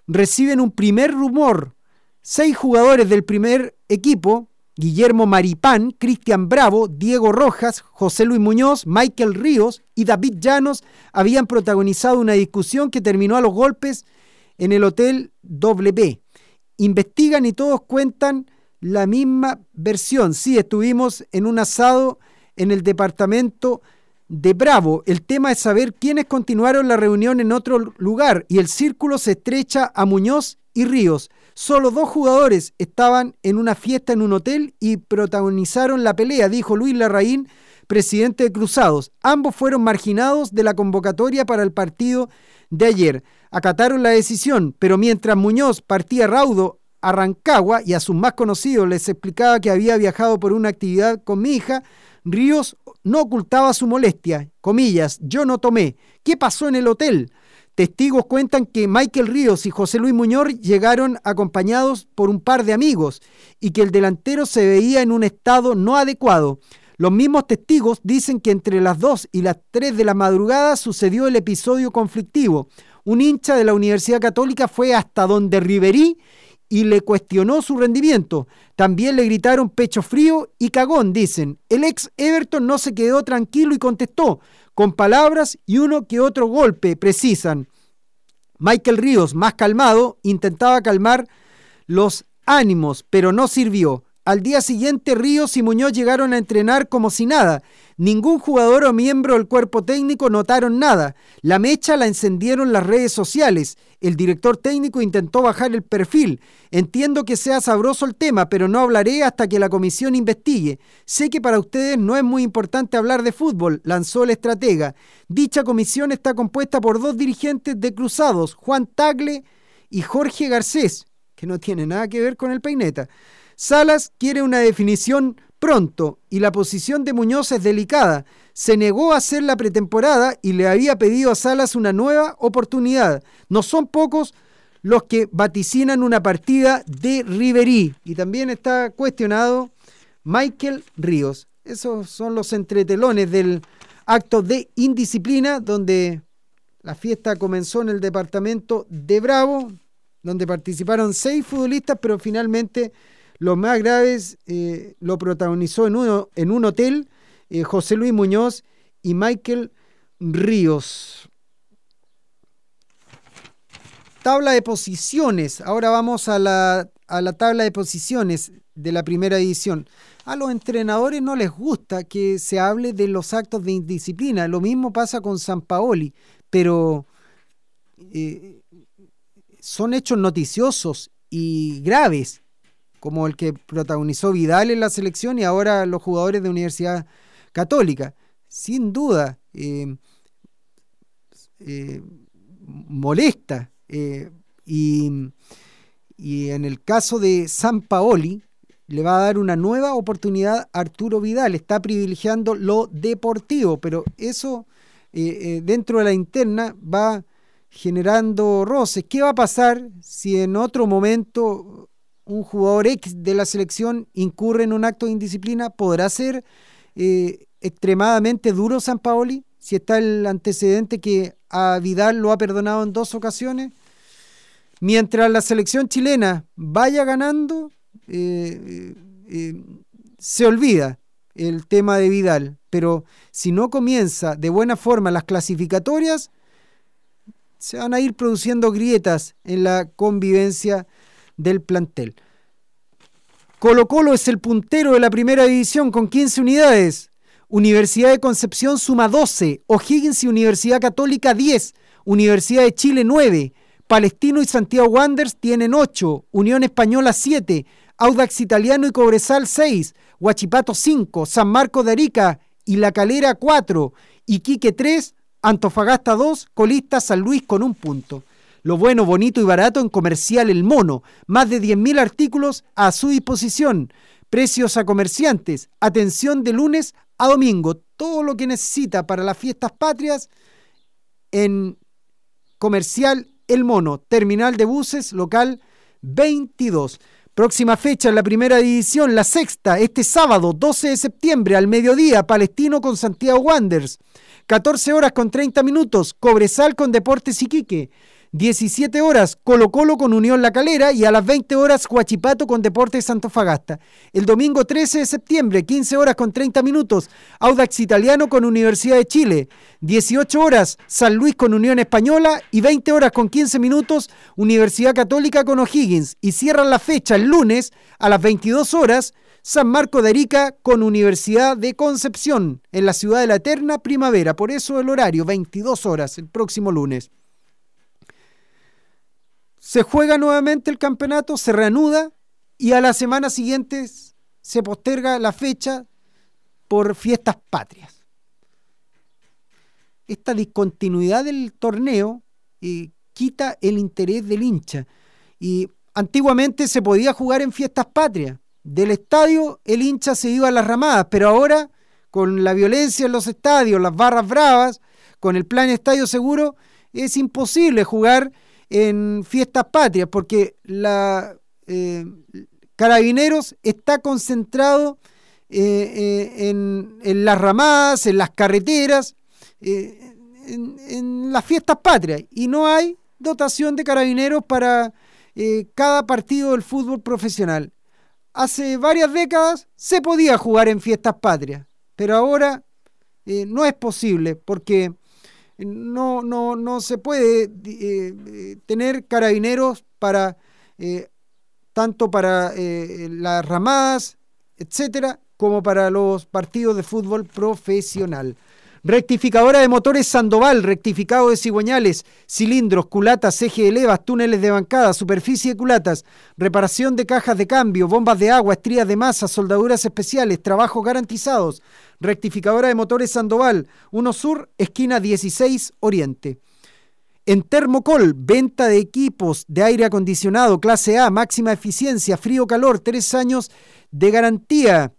Speaker 2: reciben un primer rumor. Seis jugadores del primer equipo, Guillermo Maripán, Cristian Bravo, Diego Rojas, José Luis Muñoz, Michael Ríos y David Llanos, habían protagonizado una discusión que terminó a los golpes en el Hotel WB. Investigan y todos cuentan la misma versión. Sí, estuvimos en un asado en el departamento de Bravo. El tema es saber quiénes continuaron la reunión en otro lugar y el círculo se estrecha a Muñoz y Ríos. Solo dos jugadores estaban en una fiesta en un hotel y protagonizaron la pelea, dijo Luis Larraín, presidente de Cruzados. Ambos fueron marginados de la convocatoria para el partido de ayer. Acataron la decisión, pero mientras Muñoz partía raudo a Rancagua y a sus más conocidos les explicaba que había viajado por una actividad con mi hija, Ríos no ocultaba su molestia. Comillas, yo no tomé. ¿Qué pasó en el hotel? Testigos cuentan que Michael Ríos y José Luis Muñoz llegaron acompañados por un par de amigos y que el delantero se veía en un estado no adecuado. Los mismos testigos dicen que entre las 2 y las 3 de la madrugada sucedió el episodio conflictivo. Un hincha de la Universidad Católica fue hasta donde Riverí y le cuestionó su rendimiento. También le gritaron pecho frío y cagón, dicen. El ex Everton no se quedó tranquilo y contestó, con palabras y uno que otro golpe, precisan. Michael Ríos, más calmado, intentaba calmar los ánimos, pero no sirvió. Al día siguiente Ríos y Muñoz llegaron a entrenar como si nada. Ningún jugador o miembro del cuerpo técnico notaron nada. La mecha la encendieron las redes sociales. El director técnico intentó bajar el perfil. Entiendo que sea sabroso el tema, pero no hablaré hasta que la comisión investigue. Sé que para ustedes no es muy importante hablar de fútbol, lanzó el estratega. Dicha comisión está compuesta por dos dirigentes de Cruzados, Juan Tagle y Jorge Garcés, que no tiene nada que ver con el peineta. Salas quiere una definición pronto y la posición de Muñoz es delicada. Se negó a hacer la pretemporada y le había pedido a Salas una nueva oportunidad. No son pocos los que vaticinan una partida de Riverí. Y también está cuestionado Michael Ríos. Esos son los entretelones del acto de indisciplina donde la fiesta comenzó en el departamento de Bravo, donde participaron seis futbolistas, pero finalmente los más graves eh, lo protagonizó en, uno, en un hotel eh, José Luis Muñoz y Michael Ríos. Tabla de posiciones. Ahora vamos a la, a la tabla de posiciones de la primera edición. A los entrenadores no les gusta que se hable de los actos de indisciplina. Lo mismo pasa con San Paoli, pero eh, son hechos noticiosos y graves como el que protagonizó Vidal en la selección y ahora los jugadores de Universidad Católica. Sin duda, eh, eh, molesta. Eh, y, y, en el caso de San Paoli, le va a dar una nueva oportunidad a Arturo Vidal. Está privilegiando lo deportivo, pero eso dentro de la interna va generando roces. ¿Qué va a pasar si en otro momento un jugador X de la selección incurre en un acto de indisciplina? ¿Podrá ser eh, extremadamente duro San Paoli? Si está el antecedente que a Vidal lo ha perdonado en dos ocasiones. Mientras la selección chilena vaya ganando, eh, eh, se olvida el tema de Vidal. Pero si no comienza de buena forma las clasificatorias, se van a ir produciendo grietas en la convivencia del plantel. Colo Colo es el puntero de la primera división con 15 unidades. Universidad de Concepción suma 12, O'Higgins y Universidad Católica 10, Universidad de Chile 9, Palestino y Santiago Wanderers tienen 8, Unión Española 7, Audax Italiano y Cobresal 6, Huachipato 5, San Marcos de Arica y La Calera 4, Iquique 3, Antofagasta 2, colista San Luis con un punto. Lo bueno, bonito y barato en Comercial El Mono. Más de 10.000 artículos a su disposición. Precios a comerciantes. Atención de lunes a domingo. Todo lo que necesita para las fiestas patrias en Comercial El Mono. Terminal de buses, local 22. Próxima fecha en la primera división, la sexta, este sábado 12 de septiembre al mediodía, Palestino con Santiago Wanderers. 14 horas con 30 minutos, Cobresal con Deportes Iquique. 17 horas Colo Colo con Unión La Calera y a las 20 horas Huachipato con Deportes Fagasta. El domingo 13 de septiembre, 15 horas con 30 minutos, Audax Italiano con Universidad de Chile. 18 horas San Luis con Unión Española y 20 horas con 15 minutos Universidad Católica con O'Higgins. Y cierran la fecha el lunes a las 22 horas San Marco de Arica con Universidad de Concepción en la ciudad de la Eterna Primavera. Por eso el horario, 22 horas el próximo lunes. Se juega nuevamente el campeonato, se reanuda y a la semana siguiente se posterga la fecha por fiestas patrias. Esta discontinuidad del torneo eh, quita el interés del hincha. Y antiguamente se podía jugar en fiestas patrias. Del estadio el hincha se iba a las ramadas, pero ahora con la violencia en los estadios, las barras bravas, con el plan Estadio Seguro, es imposible jugar en fiestas patrias, porque la eh, Carabineros está concentrado eh, eh, en, las ramadas, en las carreteras, en, en, las fiestas patrias, y no hay dotación de carabineros para cada partido del fútbol profesional. Hace varias décadas se podía jugar en fiestas patrias, pero ahora no es posible porque no, no, no se puede eh, eh, tener carabineros para eh, tanto para las ramadas, etcétera, como para los partidos de fútbol profesional. Rectificadora de motores Sandoval, rectificado de cigüeñales, cilindros, culatas, eje de levas, túneles de bancada, superficie de culatas, reparación de cajas de cambio, bombas de agua, estrías de masa, soldaduras especiales, trabajos garantizados. Rectificadora de motores Sandoval, 1 Sur, esquina 16 Oriente. En Termocol, venta de equipos de aire acondicionado, clase A, máxima eficiencia, frío-calor, tres años de garantía.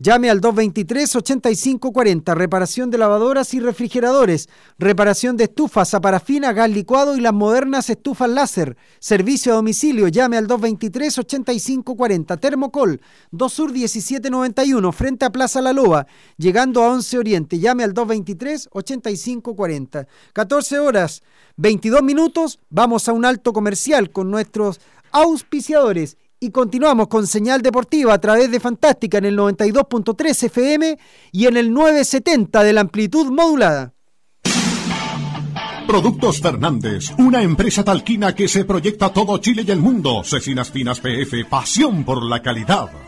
Speaker 2: Llame al 223-8540, reparación de lavadoras y refrigeradores, reparación de estufas a parafina, gas licuado y las modernas estufas láser. Servicio a domicilio, llame al 223-8540, Termocol, 2 Sur 1791, frente a Plaza La Loa, llegando a 11 Oriente, llame al 223-8540. 14 horas, 22 minutos, vamos a un alto comercial con nuestros auspiciadores y continuamos con señal deportiva a través de Fantástica en el 92.3 FM y en el 970 de la amplitud modulada.
Speaker 7: Productos Fernández, una empresa talquina que se proyecta todo Chile y el mundo. Cecinas Finas PF, pasión por la calidad.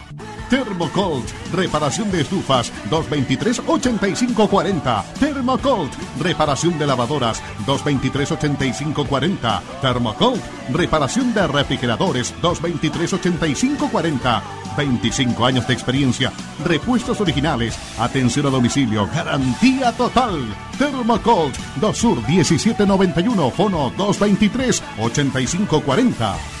Speaker 7: Thermocold, reparación de estufas, 223-8540. Thermocold, reparación de lavadoras, 223-8540. Thermocold, reparación de refrigeradores, 223-8540. 25 años de experiencia, repuestos originales, atención a domicilio, garantía total. Thermocold, 2 Sur 1791, fono 223-8540.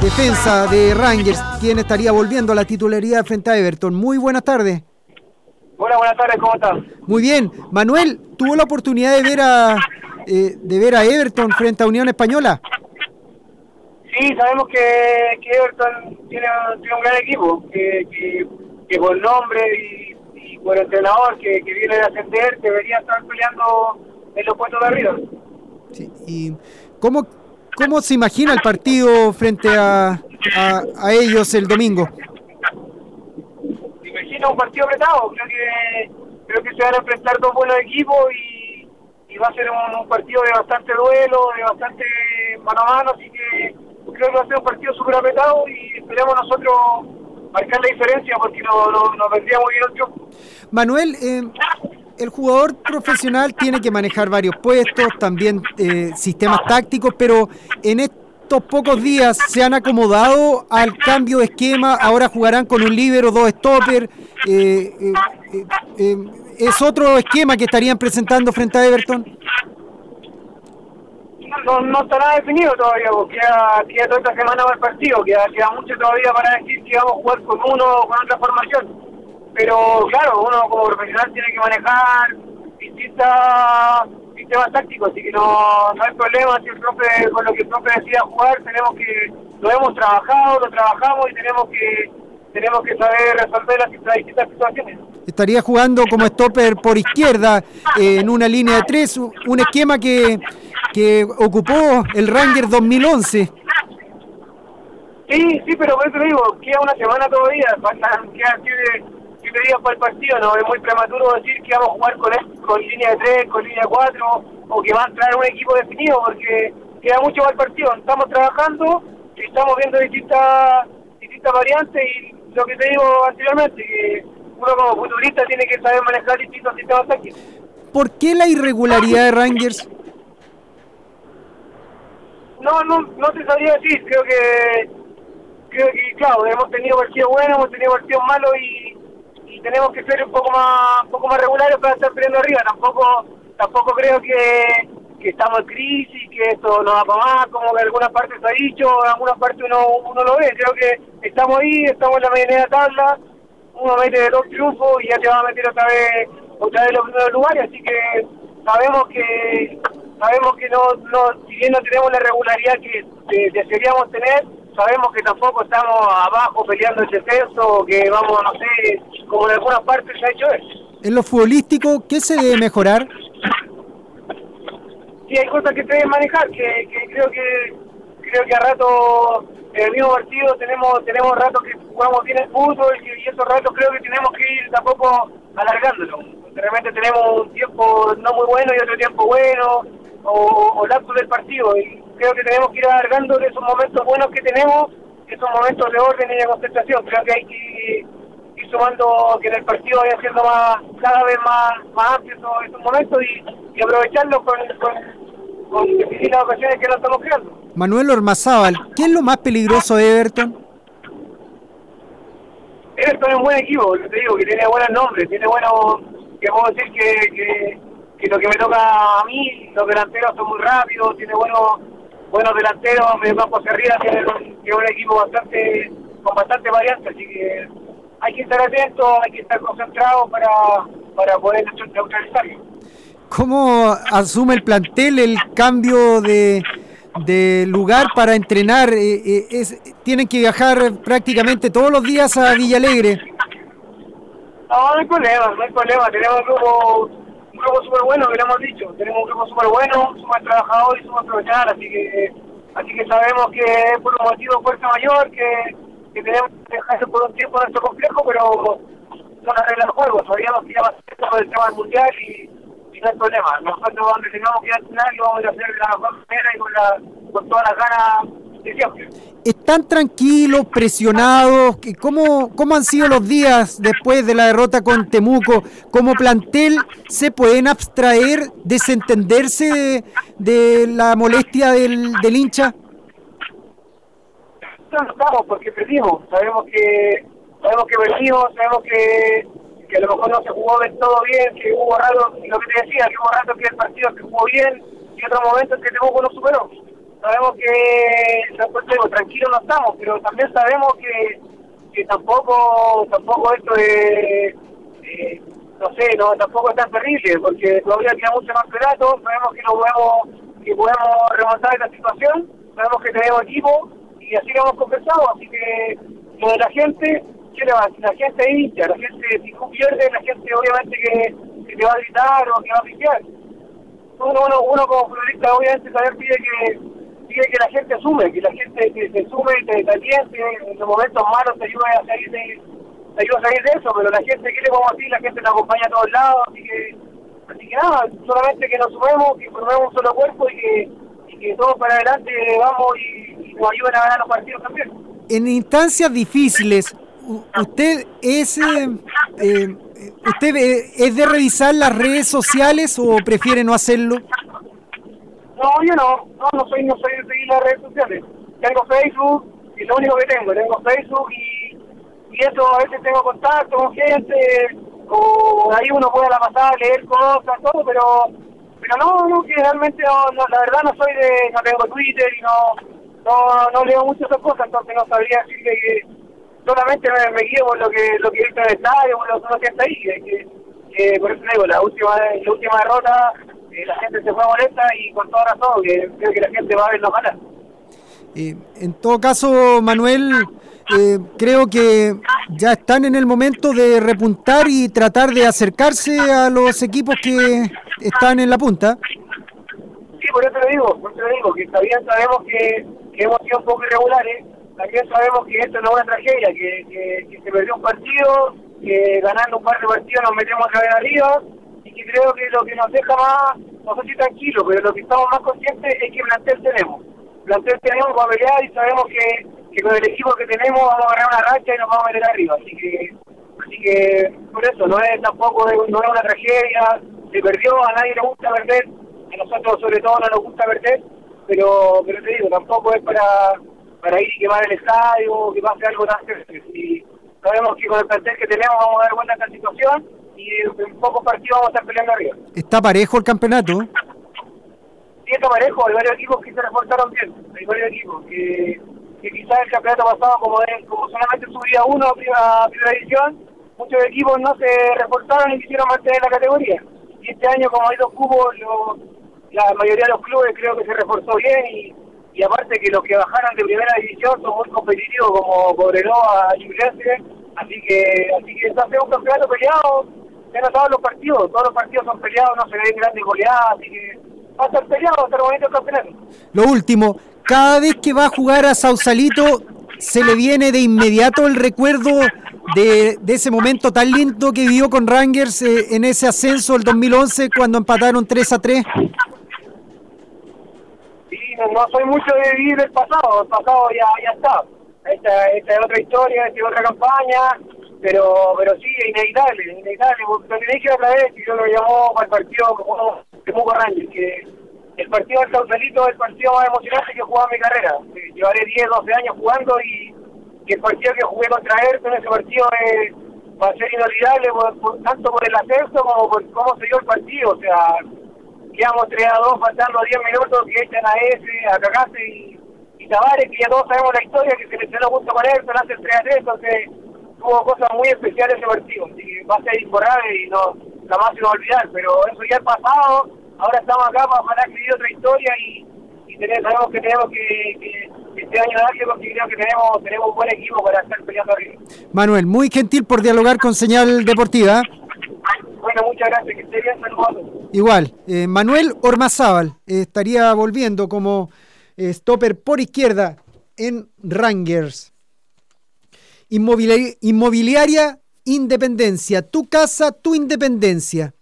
Speaker 2: Defensa de Rangers, quien estaría volviendo a la titularidad frente a Everton. Muy buenas tardes.
Speaker 8: Hola, buenas tardes, ¿cómo estás?
Speaker 2: Muy bien. Manuel, ¿tuvo la oportunidad de ver a eh, de ver a Everton frente a Unión Española?
Speaker 8: Sí, sabemos que, que Everton tiene, tiene un gran equipo, que, que, que por nombre y, y por entrenador que, que viene de ascender debería estar peleando en los puestos de arriba.
Speaker 2: ¿Y cómo, cómo se imagina el partido frente a, a, a ellos el domingo?
Speaker 8: Me imagino un partido apretado, creo que creo que se van a enfrentar dos buenos equipos y, y va a ser un, un partido de bastante duelo, de bastante mano a mano, así que creo que va a ser un partido súper apretado y esperamos nosotros marcar la diferencia porque no, no, nos vendría muy bien el triunfo.
Speaker 2: Manuel, eh, el jugador profesional tiene que manejar varios puestos, también eh, sistemas tácticos, pero en estos pocos días se han acomodado al cambio de esquema, ahora jugarán con un líbero, dos stopper, eh, eh, eh, es otro esquema que estarían presentando frente a Everton.
Speaker 8: No, no está nada definido todavía, porque queda, queda toda esta semana para el partido, queda, queda mucho todavía para decir si vamos a jugar con uno o con otra formación. Pero claro, uno como profesional tiene que manejar distintas sistemas tácticos, así que no, no hay problema si el profe, con lo que el profe decida jugar, tenemos que, lo hemos trabajado, lo trabajamos y tenemos que tenemos que saber resolver las, las distintas situaciones.
Speaker 2: Estaría jugando como stopper por izquierda eh, en una línea de tres, un esquema que, que ocupó el Ranger 2011.
Speaker 8: Sí, sí, pero por eso digo, queda una semana todavía, faltan, quedan siete, días para el partido, no es muy prematuro decir que vamos a jugar con, línea de tres, con línea de cuatro, o que va a entrar un equipo definido, porque queda mucho para el partido. Estamos trabajando y estamos viendo distintas, distintas variantes y lo que te digo anteriormente, que uno como futurista tiene que saber manejar distintos sistemas tácticos.
Speaker 2: ¿Por qué la irregularidad de Rangers?
Speaker 8: No, no, no te sabría decir, creo que, creo que, claro, hemos tenido partidos buenos, hemos tenido partidos malos y, tenemos que ser un poco más, un poco más regulares para estar peleando arriba. Tampoco, tampoco creo que, estamos en crisis, que esto no va para más, como en algunas partes se ha dicho, en algunas partes uno, uno lo ve. Creo que estamos ahí, estamos en la medianera tabla, uno mete dos triunfos y ya te va a meter otra vez, otra vez los primeros lugares, así que sabemos que sabemos que no, no si bien no tenemos la regularidad que desearíamos tener, sabemos que tampoco estamos abajo peleando el descenso, que vamos, no sé, como en algunas partes se ha hecho eso.
Speaker 2: En lo futbolístico, ¿qué se debe mejorar?
Speaker 8: Sí, hay cosas que se deben manejar, que, que creo que creo que a rato en el mismo partido tenemos tenemos ratos que jugamos bien el fútbol y, y esos ratos creo que tenemos que ir tampoco alargándolo. De repente tenemos un tiempo no muy bueno y otro tiempo bueno, o, o lapsos del partido, y creo que tenemos que ir alargando de esos momentos buenos que tenemos, esos momentos de orden y de concentración. Creo que hay que ir sumando que en el partido vaya siendo más cada vez más, más amplio esos, esos momentos y, y aprovecharlos con, con, con distintas ocasiones que nos estamos creando.
Speaker 2: Manuel Ormazábal, ¿qué es lo más peligroso de Everton?
Speaker 8: Everton es un buen equipo, te digo, que tiene buenos nombres, tiene buenos, que puedo decir que, que, que lo que me toca a mí, los delanteros son muy rápidos, tiene buenos buenos delanteros, medio campo hacia arriba, un, tiene un equipo bastante con bastante variante, así que hay que estar atento, hay que estar concentrado para, para poder neutralizarlo.
Speaker 2: ¿Cómo asume el plantel el cambio de, de lugar para entrenar? Eh, eh, es, tienen que viajar prácticamente todos los días a Villalegre.
Speaker 8: No, no hay problema, no hay problema. Tenemos un grupo, un grupo súper bueno, que lo hemos dicho. Tenemos un grupo súper bueno, súper trabajador y súper profesional, así que así que sabemos que es por un motivo de mayor, que, que tenemos que dejarse por un tiempo nuestro complejo, pero son las reglas del juego. Sabíamos que iba a ser por el tema del mundial y, no hay problema. Nosotros donde tengamos que ir a entrenar lo vamos a hacer de la mejor manera y con, la, con todas las ganas
Speaker 2: ¿Están tranquilos, presionados? ¿Qué- ¿Cómo, ¿Cómo han sido los días después de la derrota con Temuco? ¿Como plantel se pueden abstraer, desentenderse de, la molestia del, del hincha?
Speaker 8: no estamos porque perdimos. Sabemos que sabemos que perdimos, sabemos que, que a lo mejor no se jugó del todo bien, que hubo ratos, lo que te decía, que hubo ratos que el partido se jugó bien y otros momentos que Temuco no superó. Sabemos que, tranquilos no estamos, pero también sabemos que, que tampoco tampoco esto de, eh, no sé, no tampoco es tan terrible, porque todavía queda mucho campeonato, sabemos que no podemos, que podemos remontar esta situación, sabemos que tenemos equipo y así lo hemos conversado, así que lo la gente, ¿qué le va? La gente es hincha, la gente si tú pierdes, la gente obviamente que, que te va a gritar o que va a pifiar. Uno, uno, uno como futbolista obviamente también pide que que la gente asume, que la gente que se sume te, te aliente, en los momentos malos te ayude a salir de, te ayuda a salir de eso, pero la gente, ¿qué le vamos a decir? La gente nos acompaña a todos lados, así que, así que nada, solamente que nos sumemos, que formemos un solo cuerpo y que, y que todos para adelante vamos y, nos ayuden a ganar los partidos también.
Speaker 2: En instancias difíciles, ¿usted es, eh, eh, usted eh, es de revisar las redes sociales o prefiere no hacerlo?
Speaker 8: No, yo no, no, no soy, no soy de seguir las redes sociales. Tengo Facebook y lo único que tengo, tengo Facebook y, y eso a veces tengo contacto con gente, o ahí uno puede la pasada leer cosas, todo, pero pero no, no, que realmente no, la verdad no soy de, no tengo Twitter y no, no, no leo mucho esas cosas, entonces no sabría decirle que solamente me, guío por lo que lo que en el estadio, por lo que siente ahí. Que- que por eso digo, la última, la última derrota, eh, la gente se fue molesta y con toda razón, que creo que la gente va a verlo ganar.
Speaker 2: Eh, en todo caso, Manuel, eh, creo que ya están en el momento de repuntar y tratar de acercarse a los equipos que están en la punta.
Speaker 8: Sí, por eso le digo, por eso le digo, que también sabemos que, que hemos sido un poco irregulares, también sabemos que esto no es una tragedia, que, que, que se perdió un partido, que ganando un par de partidos nos metemos otra vez arriba, que creo que lo que nos deja más, no sé pero lo que estamos más conscientes es que plantel tenemos. Plantel tenemos para pelear y sabemos que, que con el equipo que tenemos vamos a ganar una racha y nos vamos a meter arriba, así que así que por eso no es tampoco no es una tragedia, se perdió, a nadie le gusta perder, a nosotros sobre todo no nos gusta perder, pero pero te digo, tampoco es para para ir y quemar el estadio, que pase algo tan. Y sabemos que con el plantel que tenemos vamos a dar vuelta a esta situación y en pocos partidos vamos a estar peleando arriba.
Speaker 2: Está parejo el campeonato.
Speaker 8: Sí, está parejo, hay varios equipos que se reforzaron bien, hay varios equipos que, que quizás el campeonato pasado, como, es, como solamente subía uno a primera, a división, muchos equipos no se reforzaron y quisieron mantener la categoría. Y este año, como hay dos cubos, lo- la mayoría de los clubes creo que se reforzó bien y, y aparte que los que bajaron de primera división son muy competitivos como Cobreloa, Ñublense, así que así que está haciendo un campeonato peleado, han notado los partidos, todos los partidos son peleados, no se ven grandes goleadas, así que va a estar peleado hasta el momento del campeonato.
Speaker 2: Lo último, cada vez que va a jugar a Sausalito, se le viene de inmediato el recuerdo de, de ese momento tan lindo que vivió con Rangers eh, en ese ascenso del 2011 cuando empataron 3 a 3.
Speaker 8: Sí, no, no soy mucho de vivir el pasado, el pasado ya, ya está. Esta, esta es otra historia, esta es otra campaña, pero pero sí, es inevitable, es inevitable. Porque Lo que dije otra vez, yo lo llamó para el partido como de Muco Rangers, que el partido del Sausalito es el partido más emocionante que he jugado en mi carrera. Llevaré 10, 12 años jugando y, y el partido que jugué contra Ayrton, ese partido eh, va a ser inolvidable por- por- tanto por el ascenso como por cómo se dio el partido. O sea, quedamos 3 a 2 faltando 10 minutos que echan a ese, a Cagase y, y Tavares, que ya todos sabemos la historia, que se lesionó junto con Ayrton, hace el 3 a 3, entonces tuvo cosas muy especiales ese partido, así que va a ser imborrable y no jamás se va a olvidar, pero eso ya es pasado, ahora estamos acá para, para escribir otra historia y, y tenemos, sabemos que tenemos que, que este año darle porque creo que tenemos, tenemos un buen equipo para estar peleando arriba.
Speaker 2: Manuel, muy gentil por dialogar con Señal Deportiva.
Speaker 8: Bueno, muchas gracias, que esté bien, saludos.
Speaker 2: Igual, eh, Manuel Ormazábal eh, estaría volviendo como eh, stopper por izquierda en Rangers. Inmobiliaria, Independencia, tu casa, tu independencia.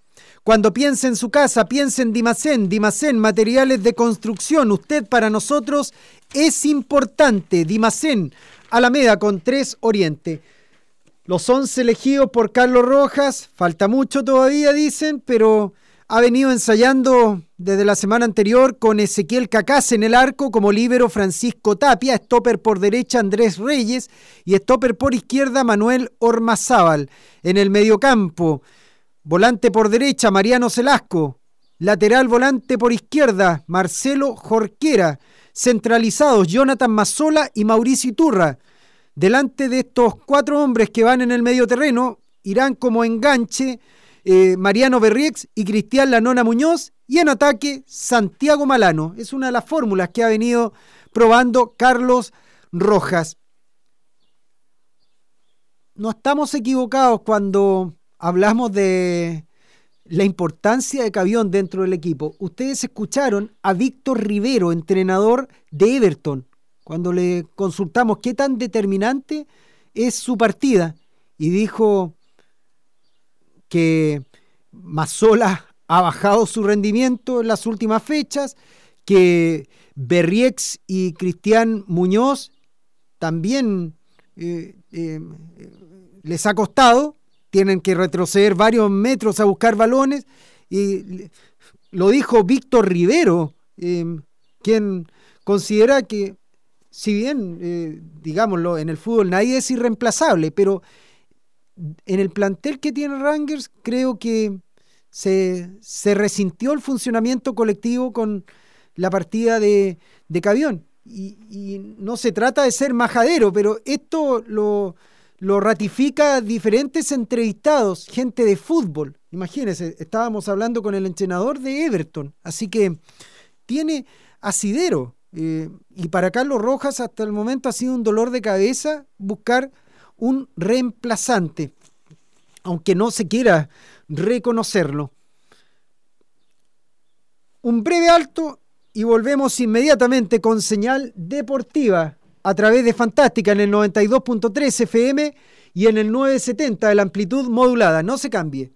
Speaker 2: Cuando piense en su casa, piense en Dimacén, Dimacén, materiales de construcción. Usted para nosotros es importante. Dimacén, Alameda con 3 Oriente. Los 11 elegidos por Carlos Rojas, falta mucho todavía, dicen, pero ha venido ensayando desde la semana anterior con Ezequiel Cacás en el arco como líbero Francisco Tapia, stopper por derecha Andrés Reyes y stopper por izquierda Manuel Ormazábal. En el mediocampo, volante por derecha Mariano Celasco, lateral volante por izquierda Marcelo Jorquera, centralizados Jonathan Mazzola y Mauricio Iturra. Delante de estos cuatro hombres que van en el medio terreno, irán como enganche eh, Mariano Berriex y Cristian Lanona Muñoz, y en ataque Santiago Malano. Es una de las fórmulas que ha venido probando Carlos Rojas. No estamos equivocados cuando hablamos de la importancia de Cavión dentro del equipo. Ustedes escucharon a Víctor Rivero, entrenador de Everton, cuando le consultamos qué tan determinante es su partida y dijo que Mazzola ha bajado su rendimiento en las últimas fechas, que Berriex y Cristian Muñoz también eh, eh, les ha costado, tienen que retroceder varios metros a buscar balones, y lo dijo Víctor Rivero, eh, quien considera que si bien, digámoslo, en el fútbol nadie es irreemplazable, pero en el plantel que tiene Rangers creo que se, se resintió el funcionamiento colectivo con la partida de, de Cavión. Y, no se trata de ser majadero, pero esto lo, lo ratifica diferentes entrevistados, gente de fútbol. Imagínense, estábamos hablando con el entrenador de Everton, así que tiene asidero. Eh, y para Carlos Rojas hasta el momento ha sido un dolor de cabeza buscar un reemplazante, aunque no se quiera reconocerlo. Un breve alto y volvemos inmediatamente con señal deportiva a través de Fantástica en el 92.3 FM y en el 970 de la amplitud modulada. No se cambie.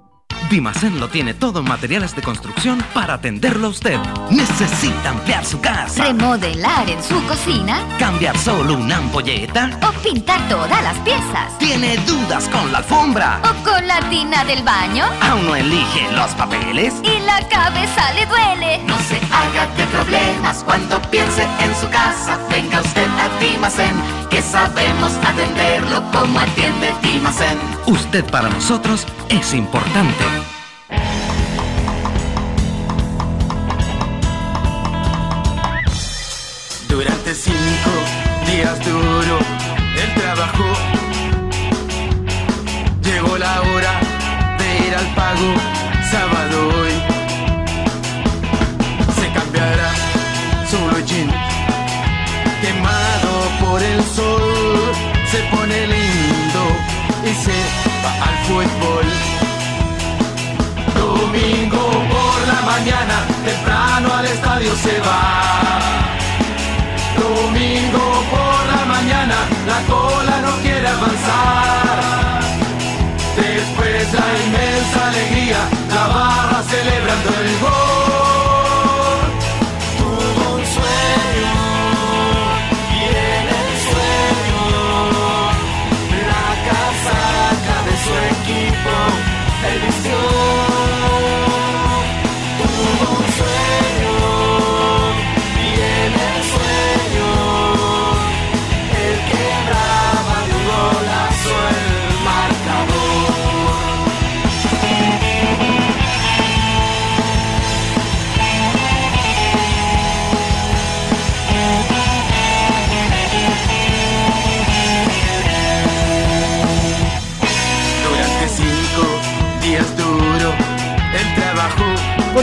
Speaker 3: Dimacén lo tiene todo en materiales de construcción para atenderlo a usted. Necesita ampliar su casa.
Speaker 4: Remodelar en su cocina.
Speaker 3: Cambiar solo una ampolleta.
Speaker 4: O pintar todas las piezas.
Speaker 3: ¿Tiene dudas con la alfombra?
Speaker 4: ¿O con la tina del baño?
Speaker 3: ¿Aún no elige los papeles?
Speaker 4: Y la cabeza le duele.
Speaker 5: No se haga de problemas cuando piense en su casa. Venga usted a Dimacén, que sabemos atenderlo como atiende Dimacén.
Speaker 3: Usted para nosotros es importante.
Speaker 9: Días duro el trabajo. Llegó la hora de ir al pago sábado hoy. Se cambiará solo jean quemado por el sol. Se pone lindo y se va al fútbol. Domingo por la mañana, temprano al estadio se va.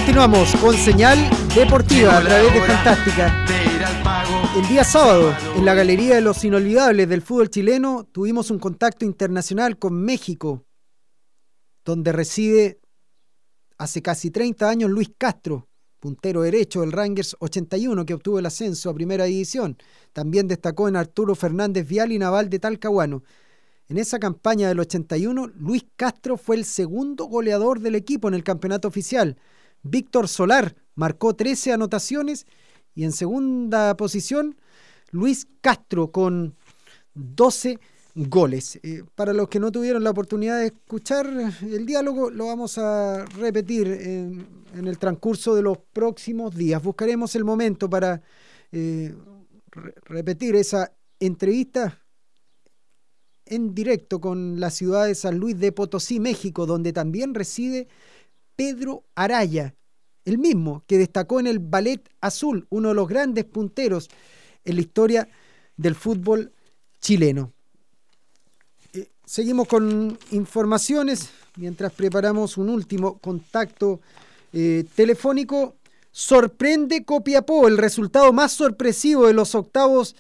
Speaker 2: Continuamos con señal deportiva a través de Fantástica. El día sábado, en la Galería de los Inolvidables del Fútbol Chileno, tuvimos un contacto internacional con México, donde reside hace casi 30 años Luis Castro, puntero derecho del Rangers 81 que obtuvo el ascenso a Primera División. También destacó en Arturo Fernández Vial y Naval de Talcahuano. En esa campaña del 81, Luis Castro fue el segundo goleador del equipo en el campeonato oficial. Víctor Solar marcó 13 anotaciones y en segunda posición Luis Castro con 12 goles. Eh, para los que no tuvieron la oportunidad de escuchar el diálogo, lo vamos a repetir en, el transcurso de los próximos días. Buscaremos el momento para eh, re- repetir esa entrevista en directo con la ciudad de San Luis de Potosí, México, donde también reside Pedro Araya, el mismo que destacó en el Ballet Azul, uno de los grandes punteros en la historia del fútbol chileno. Eh, seguimos con informaciones mientras preparamos un último contacto eh, telefónico. Sorprende Copiapó, el resultado más sorpresivo de los octavos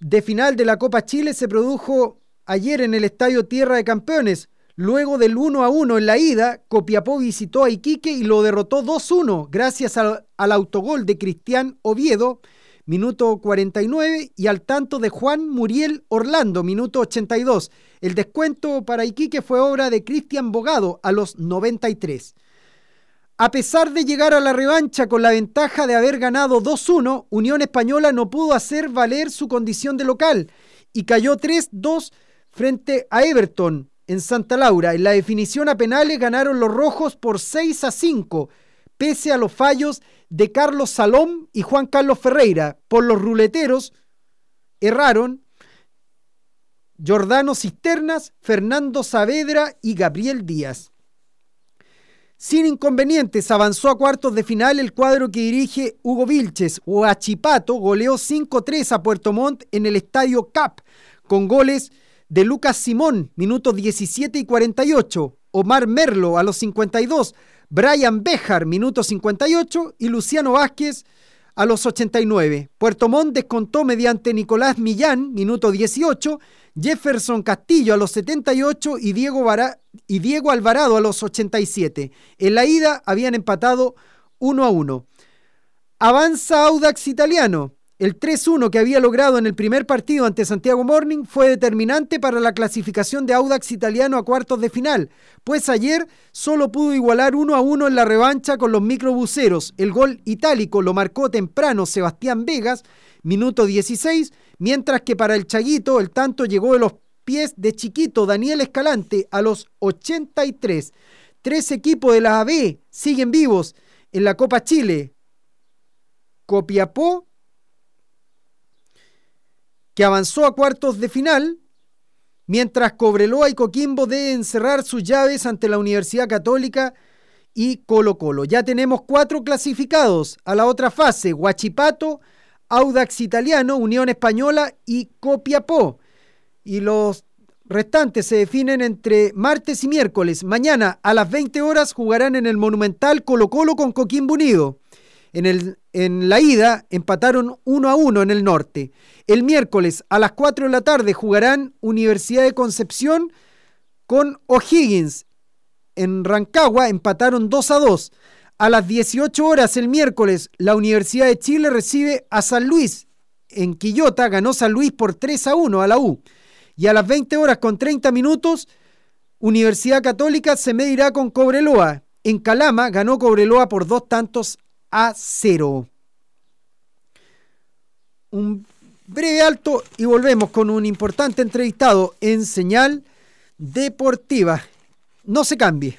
Speaker 2: de final de la Copa Chile se produjo ayer en el Estadio Tierra de Campeones. Luego del 1 a 1 en la ida, Copiapó visitó a Iquique y lo derrotó 2-1 gracias al, al autogol de Cristian Oviedo, minuto 49, y al tanto de Juan Muriel Orlando, minuto 82. El descuento para Iquique fue obra de Cristian Bogado a los 93. A pesar de llegar a la revancha con la ventaja de haber ganado 2-1, Unión Española no pudo hacer valer su condición de local y cayó 3-2 frente a Everton en Santa Laura. En la definición a penales ganaron los rojos por 6 a 5, pese a los fallos de Carlos Salom y Juan Carlos Ferreira. Por los ruleteros erraron Jordano Cisternas, Fernando Saavedra y Gabriel Díaz. Sin inconvenientes, avanzó a cuartos de final el cuadro que dirige Hugo Vilches. Huachipato goleó 5-3 a Puerto Montt en el estadio CAP, con goles de Lucas Simón, minutos 17 y 48, Omar Merlo a los 52, Brian Bejar, minuto 58, y Luciano Vázquez a los 89. Puerto Montt descontó mediante Nicolás Millán, minuto 18, Jefferson Castillo a los 78 y Diego, y Diego Alvarado a los 87. En la ida habían empatado 1 a 1. Avanza Audax Italiano. El 3-1 que había logrado en el primer partido ante Santiago Morning fue determinante para la clasificación de Audax Italiano a cuartos de final, pues ayer solo pudo igualar 1 a 1 en la revancha con los microbuceros. El gol itálico lo marcó temprano Sebastián Vegas, minuto 16, mientras que para el Chaguito el tanto llegó de los pies de chiquito Daniel Escalante a los 83. Tres equipos de la AB siguen vivos en la Copa Chile. Copiapó, que avanzó a cuartos de final, mientras Cobreloa y Coquimbo deben cerrar sus llaves ante la Universidad Católica y Colo Colo. Ya tenemos cuatro clasificados a la otra fase, Huachipato, Audax Italiano, Unión Española y Copiapó. Y los restantes se definen entre martes y miércoles. Mañana a las 20 horas jugarán en el Monumental Colo Colo con Coquimbo Unido. En, el, en la ida empataron 1 a 1 en el norte. El miércoles a las 4 de la tarde jugarán Universidad de Concepción con O'Higgins. En Rancagua empataron 2 a 2. A las 18 horas el miércoles, la Universidad de Chile recibe a San Luis. En Quillota ganó San Luis por 3 a 1 a la U. Y a las 20 horas con 30 minutos, Universidad Católica se medirá con Cobreloa. En Calama ganó Cobreloa por dos tantos a cero. Un breve alto y volvemos con un importante entrevistado en señal deportiva. No se cambie.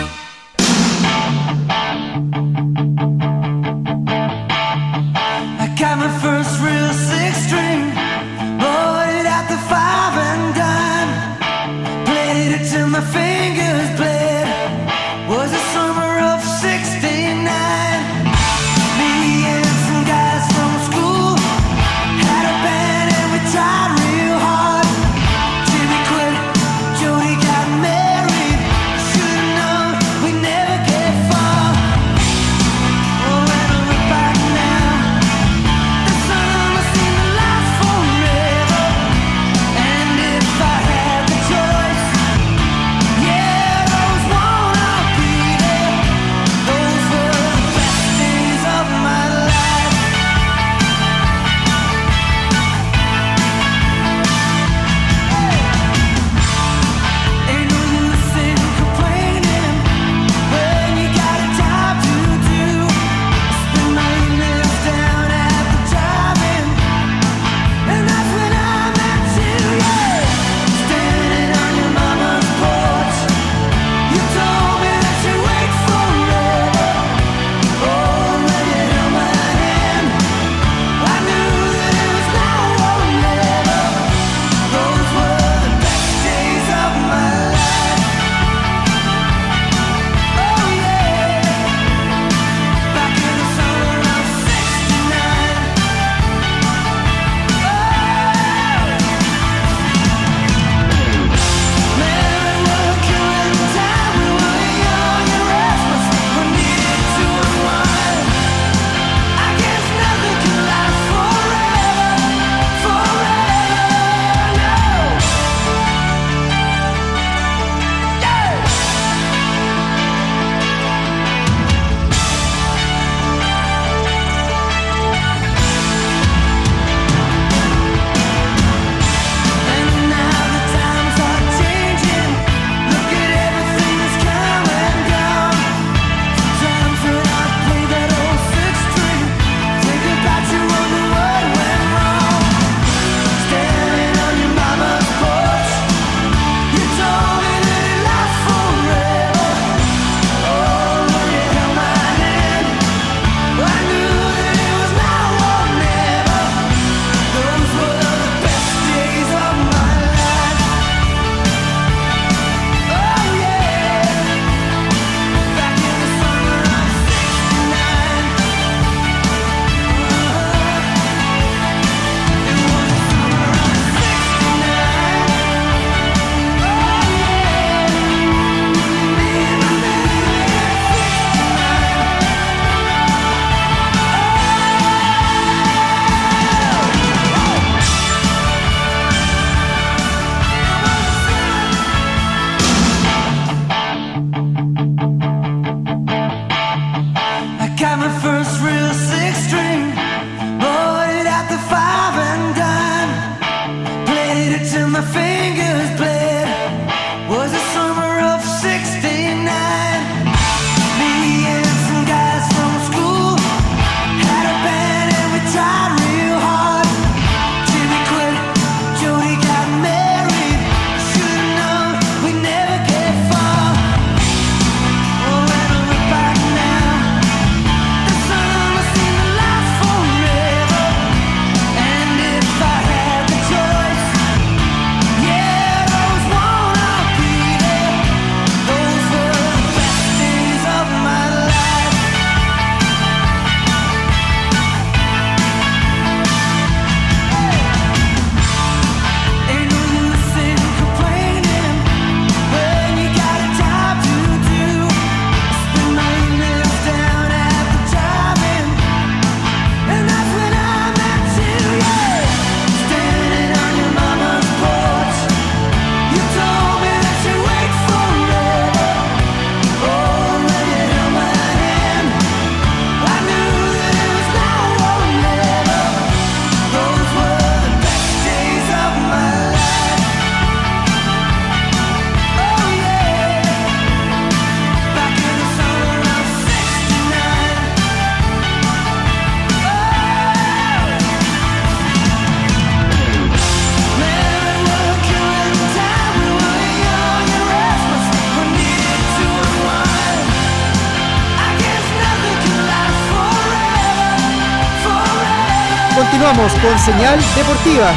Speaker 2: Con señal deportiva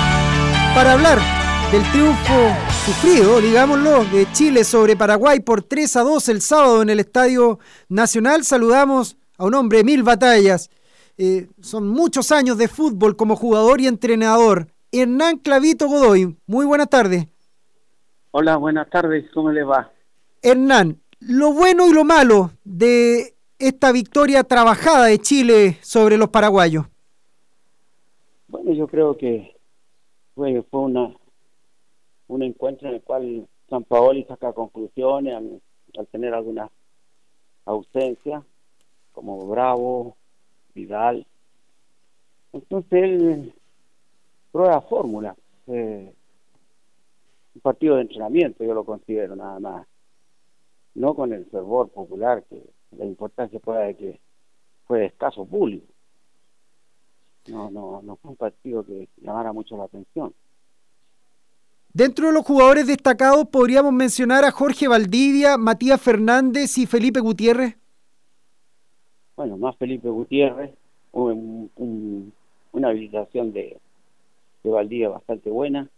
Speaker 2: para hablar del triunfo sufrido, digámoslo, de Chile sobre Paraguay por 3 a 2 el sábado en el Estadio Nacional. Saludamos a un hombre de mil batallas. Eh, son muchos años de fútbol como jugador y entrenador. Hernán Clavito Godoy, muy buenas tardes.
Speaker 10: Hola, buenas tardes, ¿cómo le va?
Speaker 2: Hernán, lo bueno y lo malo de esta victoria trabajada de Chile sobre los paraguayos.
Speaker 10: Bueno, yo creo que fue, fue una un encuentro en el cual San Paoli saca conclusiones al, tener algunas ausencias, como Bravo, Vidal. Entonces él prueba fórmula. Eh, un partido de entrenamiento, yo lo considero nada más. No con el fervor popular, que la importancia fue de que fue escaso público. No, no, no fue un partido que llamara mucho la atención.
Speaker 2: Dentro de los jugadores destacados podríamos mencionar a Jorge Valdivia, Matías Fernández y Felipe Gutiérrez.
Speaker 10: Bueno, más Felipe Gutiérrez, un, un, una habilitación de, de Valdivia bastante buena.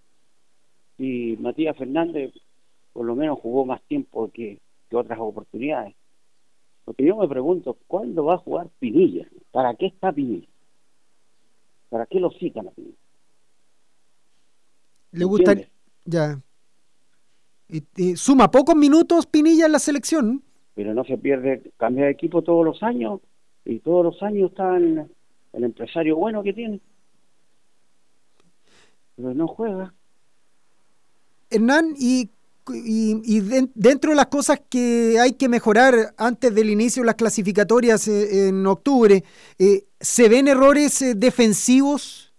Speaker 10: Y Matías Fernández por lo menos jugó más tiempo que, que otras oportunidades. Porque yo me pregunto, ¿cuándo va a jugar Pinilla? ¿Para qué está Pinilla? ¿Para qué lo citan a Pinilla?
Speaker 2: ¿Le gusta? Ya. Y, y suma pocos minutos Pinilla en la selección.
Speaker 10: Pero no se pierde, cambia de equipo todos los años y todos los años está en el empresario bueno que tiene. Pero no juega.
Speaker 2: Hernán, y, y, y de, dentro de las cosas que hay que mejorar antes del inicio de las clasificatorias eh, en octubre, eh, ¿se ven errores eh, defensivos?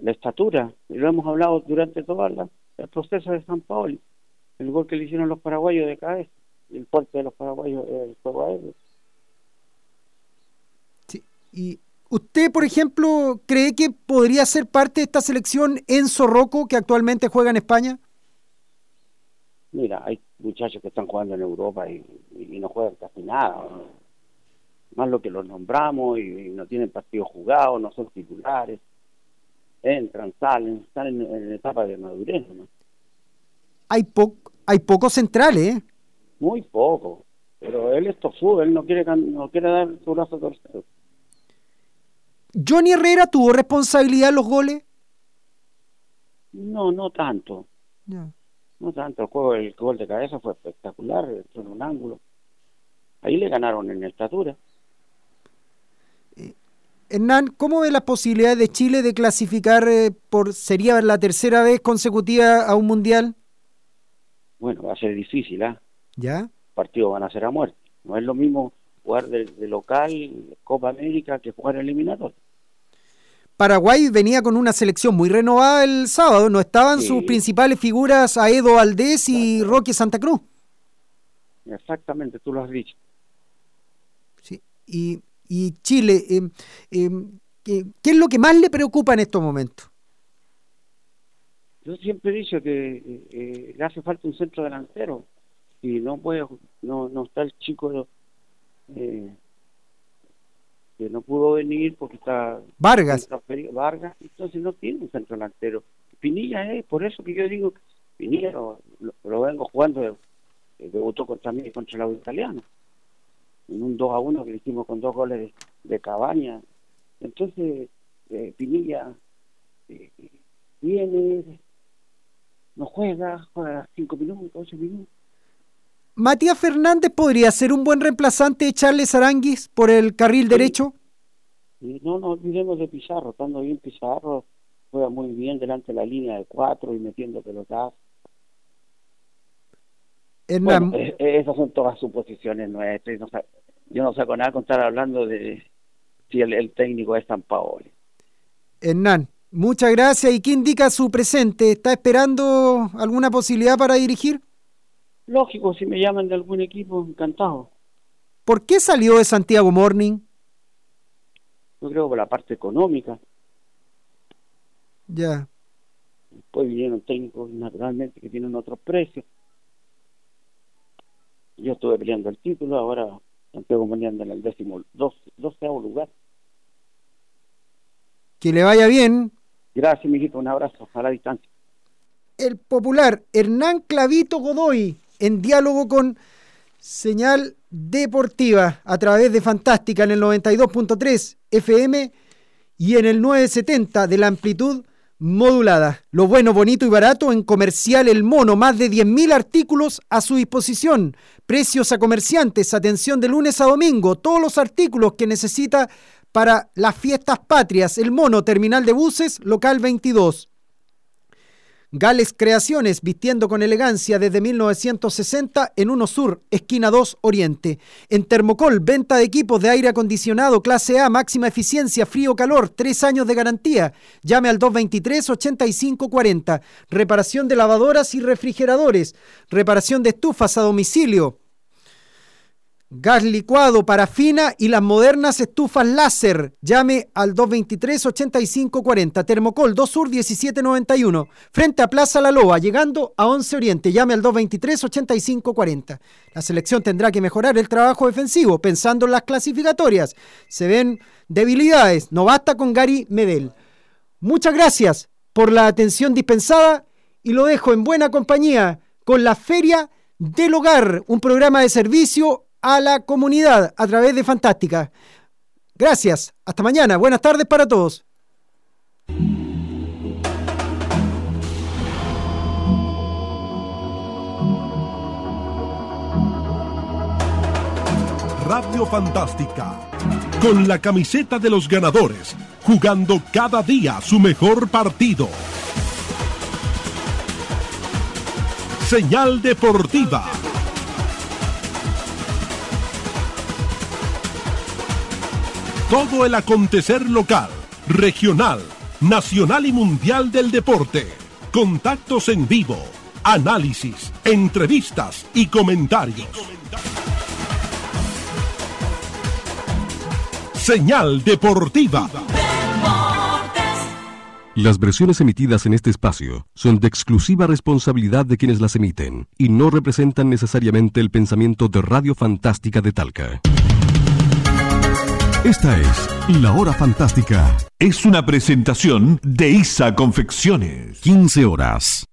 Speaker 10: La estatura, y lo hemos hablado durante todo la, el proceso de San Paolo, el gol que le hicieron los paraguayos de cabeza, el fuerte de los paraguayos, el juego aéreo.
Speaker 2: Sí, y ¿Usted, por ejemplo, cree que podría ser parte de esta selección Enzo Rocco, que actualmente juega en España?
Speaker 10: Mira, hay muchachos que están jugando en Europa y, y no juegan casi nada. ¿no? Más lo que los nombramos y, y, no tienen partidos jugados, no son titulares. Entran, salen, están en, en etapa de madurez. ¿no?
Speaker 2: Hay, po hay pocos centrales, ¿eh?
Speaker 10: Muy poco. Pero él esto sube, él no quiere, no quiere dar su brazo torcido.
Speaker 2: ¿Johnny Herrera tuvo responsabilidad en los goles?
Speaker 10: No, no tanto.
Speaker 2: Yeah.
Speaker 10: No tanto. El juego, el gol de cabeza fue espectacular, entró en un ángulo. Ahí le ganaron en estatura.
Speaker 2: Hernán, ¿cómo ve las posibilidades de Chile de clasificar eh, por sería la tercera vez consecutiva a un mundial?
Speaker 10: Bueno, va a ser difícil, ¿ah? ¿eh?
Speaker 2: ¿Ya?
Speaker 10: Partidos van a ser a muerte. No es lo mismo jugar de, de local Copa América que jugar eliminatorio.
Speaker 2: Paraguay venía con una selección muy renovada el sábado, no estaban sí. sus principales figuras Aedo Valdés y Roque Santa Cruz.
Speaker 10: Exactamente, tú lo has dicho.
Speaker 2: Sí, y, y Chile, eh, eh, ¿qué, ¿qué es lo que más le preocupa en estos momentos?
Speaker 10: Yo siempre he dicho que eh, le hace falta un centro delantero y no puede, no, no está el chico eh, que no pudo venir porque está
Speaker 2: Vargas.
Speaker 10: Vargas entonces no tiene un centro delantero. Pinilla es por eso que yo digo Pinilla lo, lo, lo vengo jugando debutó contra mí contra la italiana en un 2 a 1 que le hicimos con dos goles de, de cabaña entonces eh, Pinilla eh, viene no juega juega 5 minutos 8 minutos
Speaker 2: Matías Fernández podría ser un buen reemplazante de Charles Aranguis por el carril sí. derecho.
Speaker 10: No, no olvidemos de Pizarro, estando bien Pizarro, juega muy bien delante de la línea de cuatro y metiendo pelotazos. Bueno, eh, esas son todas suposiciones nuestras. No, yo no saco nada con estar hablando de si el, el técnico es San Paolo.
Speaker 2: Hernán, muchas gracias. ¿Y qué indica su presente? ¿Está esperando alguna posibilidad para dirigir?
Speaker 10: Lógico, si me llaman de algún equipo, encantado.
Speaker 2: ¿Por qué salió de Santiago Morning?
Speaker 10: Yo creo por la parte económica.
Speaker 2: Ya.
Speaker 10: Después vinieron técnicos, naturalmente, que tienen otros precios. Yo estuve peleando el título, ahora Santiago Morning en el décimo, doceavo lugar.
Speaker 2: Que le vaya bien.
Speaker 10: Gracias, mijito. Un abrazo a la distancia.
Speaker 2: El popular Hernán Clavito Godoy, en diálogo con Señal Deportiva a través de Fantástica en el 92.3 FM y en el 970 de la amplitud modulada. Lo bueno, bonito y barato en Comercial El Mono. Más de 10.000 artículos a su disposición. Precios a comerciantes. Atención de lunes a domingo. Todos los artículos que necesita para las fiestas patrias. El Mono, Terminal de Buses, local 22. Gales Creaciones, vistiendo con elegancia desde 1960 en Uno Sur, esquina 2 Oriente. En Termocol, venta de equipos de aire acondicionado, clase A, máxima eficiencia, frío-calor, tres años de garantía. Llame al 223-8540. Reparación de lavadoras y refrigeradores. Reparación de estufas a domicilio gas licuado, parafina y las modernas estufas láser. Llame al 223-8540. Termocol 2 Sur 1791. Frente a Plaza La Loba, llegando a 11 Oriente. Llame al 223-8540. La selección tendrá que mejorar el trabajo defensivo, pensando en las clasificatorias. Se ven debilidades. No basta con Gary Medel. Muchas gracias por la atención dispensada y lo dejo en buena compañía con la Feria del Hogar, un programa de servicio a la comunidad a través de Fantástica. Gracias, hasta mañana, buenas tardes para todos.
Speaker 11: Radio Fantástica, con la camiseta de los ganadores, jugando cada día su mejor partido. Señal Deportiva Todo el acontecer local, regional, nacional y mundial del deporte. Contactos en vivo, análisis, entrevistas y comentarios. Señal Deportiva.
Speaker 12: Las versiones emitidas en este espacio son de exclusiva responsabilidad de quienes las emiten y no representan necesariamente el pensamiento de Radio Fantástica de Talca.
Speaker 11: Esta es La Hora Fantástica. Es una presentación de ISA Confecciones.
Speaker 12: 15 horas.